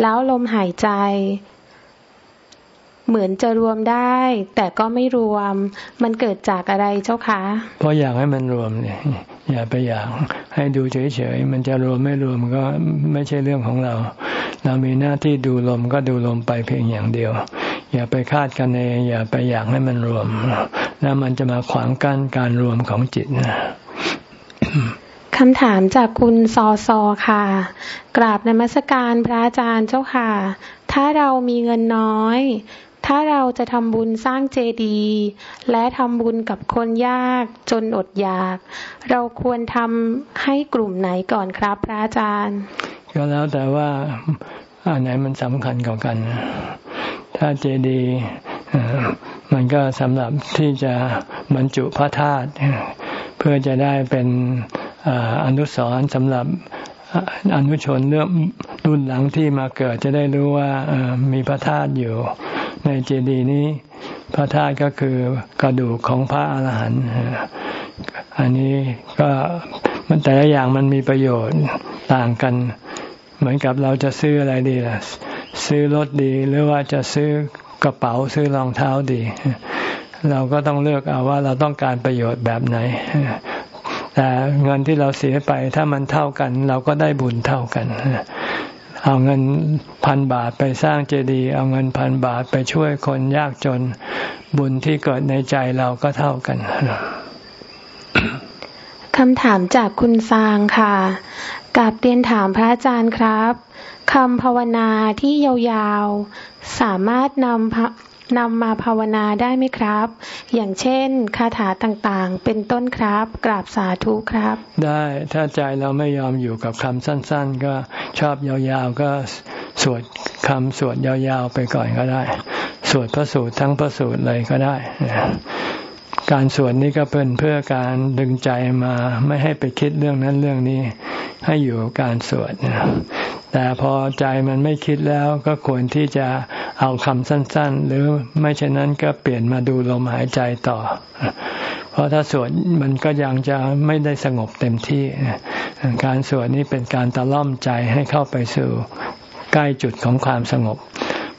แล้วลมหายใจ เหมือนจะรวมได้ แต่ก็ไม่รวม มันเกิดจากอะไรเจ้าคะเพราะอยากให้มันรวมเนี่ยอย่าไปอยากให้ดูเฉยๆมันจะรวมไม่รวมก็ไม่ใช่เรื่องของเรา เรามีหน้าที่ดูลมก็ดูลมไปเพียงอย่างเดียว อย่าไปคาดกันเองอย่าไปอยากให้มันรวม แล้วมันจะมาขวางกั้นการรวมของจิตนะ คำถามจากคุณซอซอค่ะ กราบในมัสการพระอาจารย์เจ้าค่ะ ถ้าเรามีเงินน้อย ถ้าเราจะทำบุญสร้างเจดีย์และทำบุญกับคนยากจนอดอยาก เราควรทำให้กลุ่มไหนก่อนครับพระอาจารย์ ก็แล้วแต่ว่าอันไหนมันสำคัญกว่ากัน ถ้าเจดีย์มันก็สำหรับที่จะบรรจุพระธาตุเพื่อจะได้เป็น อนุสรณ์สำหรับอนุชนเรื่องรุ่นหลังที่มาเกิดจะได้รู้ว่ามีพระธาตุอยู่ในเจดีย์นี้ พระธาตุก็คือกระดูกของพระอาหารหันต์อันนี้ก็มันแต่ละอย่างมันมีประโยชน์ต่างกัน เหมือนกับเราจะซื้ออะไรดีล่ะ ซื้อรถดีหรือว่าจะซื้อกระเป๋าซื้อรองเท้าดี เราก็ต้องเลือกเอาว่าเราต้องการประโยชน์แบบไหน แต่เงินที่เราเสียไปถ้ามันเท่ากัน เราก็ได้บุญเท่ากัน เอาเงินพันบาทไปสร้างเจดีย์เอาเงินพันบาทไปช่วยคนยากจนบุญที่เกิดในใจเราก็เท่ากันคำถามจากคุณซางค่ะกับเรียนถามพระอาจารย์ครับคำภาวนาที่ยาวๆ สามารถนำ นำมาภาวนาได้ไหมครับ อย่างเช่นคาถาต่างๆ เป็นต้นครับ กราบสาธุครับ ได้ถ้าใจเราไม่ยอมอยู่กับคำสั้น ๆ ก็ชอบยาวๆ ก็สวดคำสวดยาวๆ ไปก่อนก็ได้ สวดพระสูตรทั้งพระสูตรเลยก็ได้ การสวดนี้ก็เป็นเพื่อการดึงใจมาไม่ให้ไปคิดเรื่องนั้นเรื่องนี้ ให้อยู่กับการสวด แต่พอใจมันไม่คิดแล้วก็ควรที่จะเอาคำสั้น ๆ หรือไม่เช่นนั้นก็เปลี่ยนมาดูลมหายใจต่อ เพราะถ้าสวดมันก็ยังจะไม่ได้สงบเต็มที่ การสวดนี้เป็นการตะล่อมใจให้เข้าไปสู่ใกล้จุดของความสงบ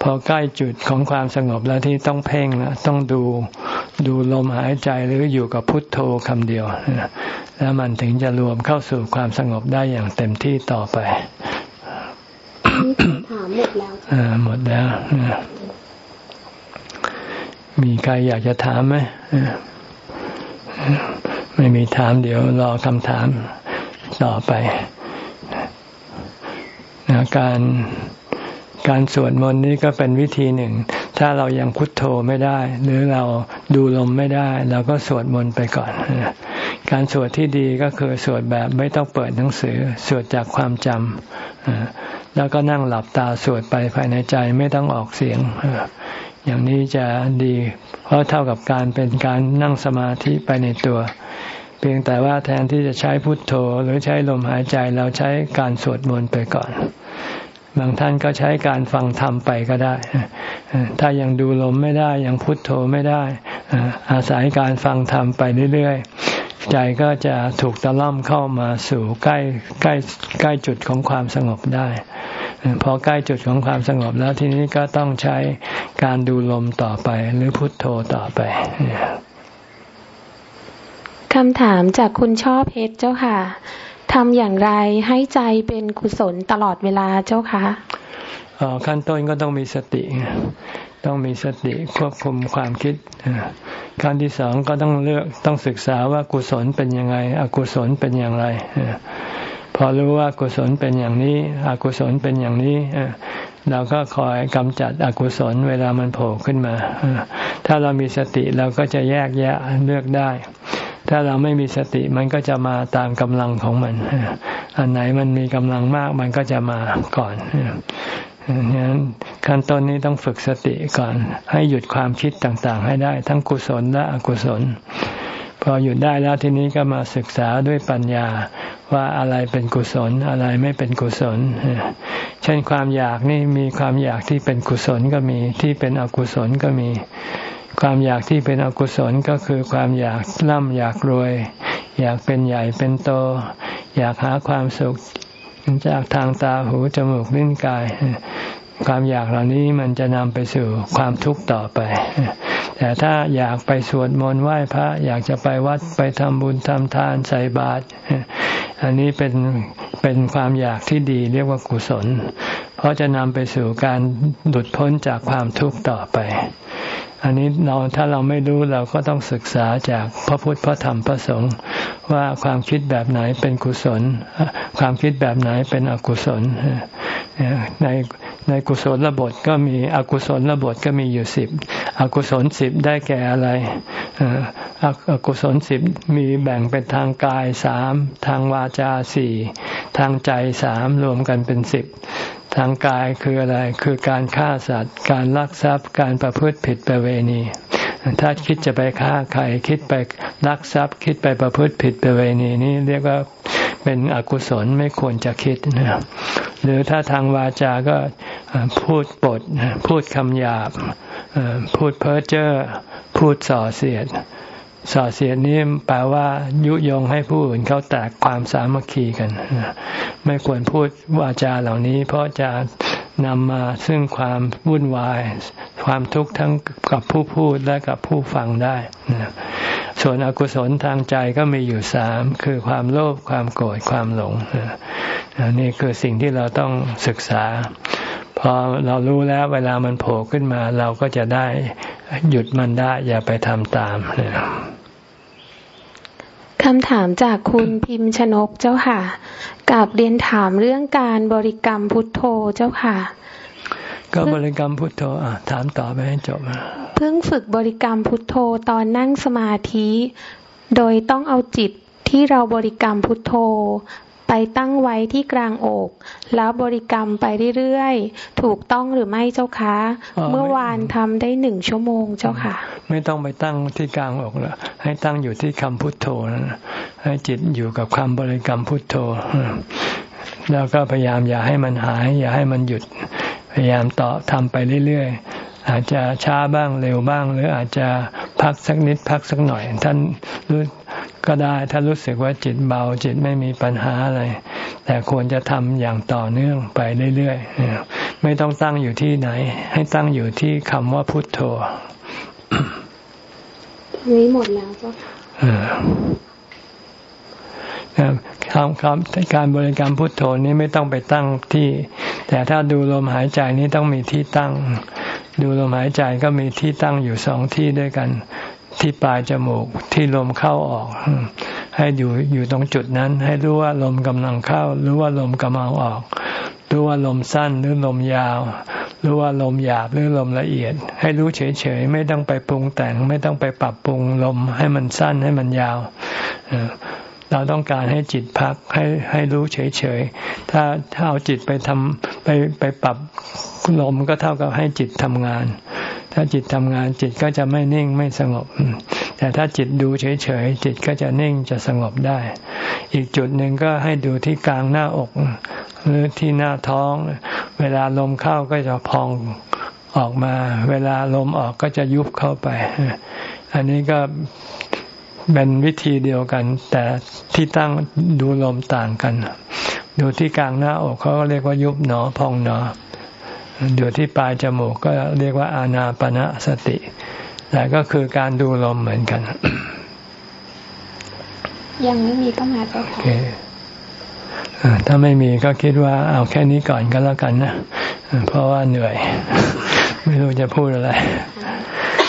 พอใกล้จุดของความสงบแล้วที่ต้องเพ่งนะต้องดูดูลมหายใจหรืออยู่กับพุทโธคำเดียว แล้วมันถึงจะรวมเข้าสู่ความสงบได้อย่างเต็มที่ต่อไป ถามหมดแล้วอ่าหมดแล้วมีใครอยากจะถามไหมไม่มีถามเดี๋ยวรอคำถามต่อไปนะการการสวดมนต์นี้ก็เป็นวิธีหนึ่ง ถ้าเรายังพุทโธไม่ได้ หรือเราดูลมไม่ได้เราก็สวดมนต์ไปก่อน การสวดที่ดีก็คือสวดแบบไม่ต้องเปิดหนังสือ สวดจากความจำ แล้วก็นั่งหลับตาสวดไปภายในใจไม่ต้องออกเสียง อย่างนี้จะดี เพราะเท่ากับการเป็นการนั่งสมาธิไปในตัว เพียงแต่ว่าแทนที่จะใช้พุทโธหรือใช้ลมหายใจเราใช้การสวดมนต์ไปก่อนบางท่านก็ใช้การฟังธรรมไปก็ได้ ถ้ายังดูลมไม่ได้ ยังพุทโธไม่ได้ อาศัยการฟังธรรมไปเรื่อย ใจก็จะถูกตะล่อมเข้ามาสู่ใกล้ใกล้ใกล้จุดของความสงบได้ พอใกล้จุดของความสงบแล้วทีนี้ก็ต้องใช้การดูลมต่อไปหรือพุทโธต่อไปคำถามจากคุณชอบเพชรเจ้าค่ะทำอย่างไรให้ใจเป็นกุศลตลอดเวลาเจ้าคะอ๋อขั้นต้นก็ต้องมีสติ ต้องมีสติควบคุมความคิดขั้นที่สองก็ต้องเลือกต้องศึกษาว่ากุศลเป็นยังไง อกุศลเป็นอย่างไรพอรู้ว่ากุศลเป็นอย่างนี้ อกุศลเป็นอย่างนี้เราก็คอยกำจัดอกุศลเวลามันโผล่ขึ้นมาถ้าเรามีสติเราก็จะแยกแยะเลือกได้ ถ้าเราไม่มีสติมันก็จะมาตามกำลังของมัน อันไหนมันมีกำลังมากมันก็จะมาก่อน นั้นขั้นต้นนี้ต้องฝึกสติก่อน ให้หยุดความคิดต่างๆ ให้ได้ ทั้งกุศลและอกุศล พอหยุดได้แล้วทีนี้ก็มาศึกษาด้วยปัญญาว่าอะไรเป็นกุศลอะไรไม่เป็นกุศล เช่นความอยากนี่มีความอยากที่เป็นกุศลก็มีที่เป็นอกุศลก็มี ความอยากที่เป็นอกุศลก็คือความอยากร่ำอยากรวย อยากเป็นใหญ่เป็นโต อยากหาความสุข จากทางตาหูจมูกลิ้นกาย ความอยากเหล่านี้มันจะนำไปสู่ความทุกข์ต่อไป แต่ถ้าอยากไปสวดมนต์ไหว้พระ อยากจะไปวัดไปทำบุญทำทานใส่บาตรอันนี้เป็นเป็นความอยากที่ดีเรียกว่ากุศล เพราะจะนำไปสู่การหลุดพ้นจากความทุกข์ต่อไป อันนี้เราถ้าเราไม่รู้เราก็ต้องศึกษาจากพระพุทธพระธรรมพระสงฆ์ว่าความคิดแบบไหนเป็นกุศล ความคิดแบบไหนเป็นอกุศลใน ในกุศลระบทก็มีอกุศลระบทก็มีอยู่สิบอกุศลสิบได้แก่อะไรอกุศลสิบมีแบ่งเป็นทางกายสามทางวาจาสี่ทางใจสามรวมกันเป็นสิบทางกายคืออะไร คือการฆ่าสัตว์ การลักทรัพย์ การประพฤติผิดประเวณี ถ้าคิดจะไปฆ่าใครคิดไปลักทรัพย์ คิดไปประพฤติผิดประเวณีนี้เรียกว่าเป็นอกุศลไม่ควรจะคิดนะหรือถ้าทางวาจาก็พูดปดพูดคำหยาบพูดเพ้อเจ้อพูดส่อเสียดส่อเสียดนี้แปลว่า ยุยงให้ผู้อื่นเขาแตกความสามัคคีกัน ไม่ควรพูดวาจาเหล่านี้ เพราะจะ นำมาซึ่งความวุ่นวาย ความทุกข์ทั้งกับผู้พูดและกับผู้ฟังได้ ส่วนอกุศลทางใจก็มีอยู่สามคือความโลภความโกรธความหลงนี่คือสิ่งที่เราต้องศึกษา พอเรารู้แล้วเวลามันโผล่ขึ้นมา เราก็จะได้หยุดมันได้ อย่าไปทำตามคำถามจากคุณพิมพ์ชนกเจ้าค่ะ กับเรียนถามเรื่องการบริกรรมพุทโธเจ้าค่ะ ก็บริกรรมพุทโธอะถามต่อไปให้จบเพิ่งฝึกบริกรรมพุทโธตอนนั่งสมาธิ โดยต้องเอาจิตที่เราบริกรรมพุทโธ ไปตั้งไว้ที่กลางอก แล้วบริกรรมไปเรื่อยๆ ถูกต้องหรือไม่เจ้าคะ เมื่อวานทำได้หนึ่งชั่วโมงเจ้าค่ะ ไม่ต้องไปตั้งที่กลางอกแล้วให้ตั้งอยู่ที่คำพุทโธนะให้จิตอยู่กับคำบริกรรมพุทโธ แล้วก็พยายามอย่าให้มันหาย อย่าให้มันหยุดพยายามต่อทำไปเรื่อยๆ อาจจะช้าบ้างเร็วบ้าง หรืออาจจะพักสักนิดพักสักหน่อย ท่านรู้ก็ได้ถ้ารู้สึกว่าจิตเบาจิตไม่มีปัญหาอะไร แต่ควรจะทำอย่างต่อเนื่องไปเรื่อยๆไม่ต้องตั้งอยู่ที่ไหน ให้ตั้งอยู่ที่คำว่าพุทโธนี้หมดแล้วจ้ะคำคำการบริกรรมพุทโธนี้ไม่ต้องไปตั้งที่ แต่ถ้าดูลมหายใจนี้ต้องมีที่ตั้ง ดูลมหายใจก็มีที่ตั้งอยู่สองที่ด้วยกัน ที่ปลายจมูกที่ลมเข้าออก ให้อยู่อยู่ตรงจุดนั้น ให้รู้ว่าลมกำลังเข้าหรือว่าลมกำลังออกรู้ว่าลมสั้นหรือลมยาว รู้ว่าลมหยาบหรือลมละเอียด ให้รู้เฉยๆ ไม่ต้องไปปรุงแต่ง ไม่ต้องไปปรับปรุงลมให้มันสั้นให้มันยาว เราต้องการให้จิตพักให้ให้รู้เฉยๆ ถ้าถ้าเอาจิตไปทำไปไปปรับลมก็เท่ากับให้จิตทำงาน ถ้าจิตทำงานจิตก็จะไม่นิ่งไม่สงบ แต่ถ้าจิตดูเฉยๆ จิตก็จะนิ่งจะสงบได้ อีกจุดหนึ่งก็ให้ดูที่กลางหน้าอก หรือที่หน้าท้อง เวลาลมเข้าก็จะพองออกมา เวลาลมออกก็จะยุบเข้าไป อันนี้ก็ เป็นวิธีเดียวกัน แต่ที่ตั้งดูลมต่างกัน ดูที่กลางหน้าอกเขาก็เรียกว่ายุบหนอพองหนอดูที่ปลายจมูกก็เรียกว่าอานาปณะสติ แต่ก็คือการดูลมเหมือนกัน ยังไม่มีก็มาเจ้าค่ะถ้าไม่มีก็คิดว่าเอาแค่นี้ก่อนก็แล้วกันนะ เพราะว่าเหนื่อย ไม่รู้จะพูดอะไร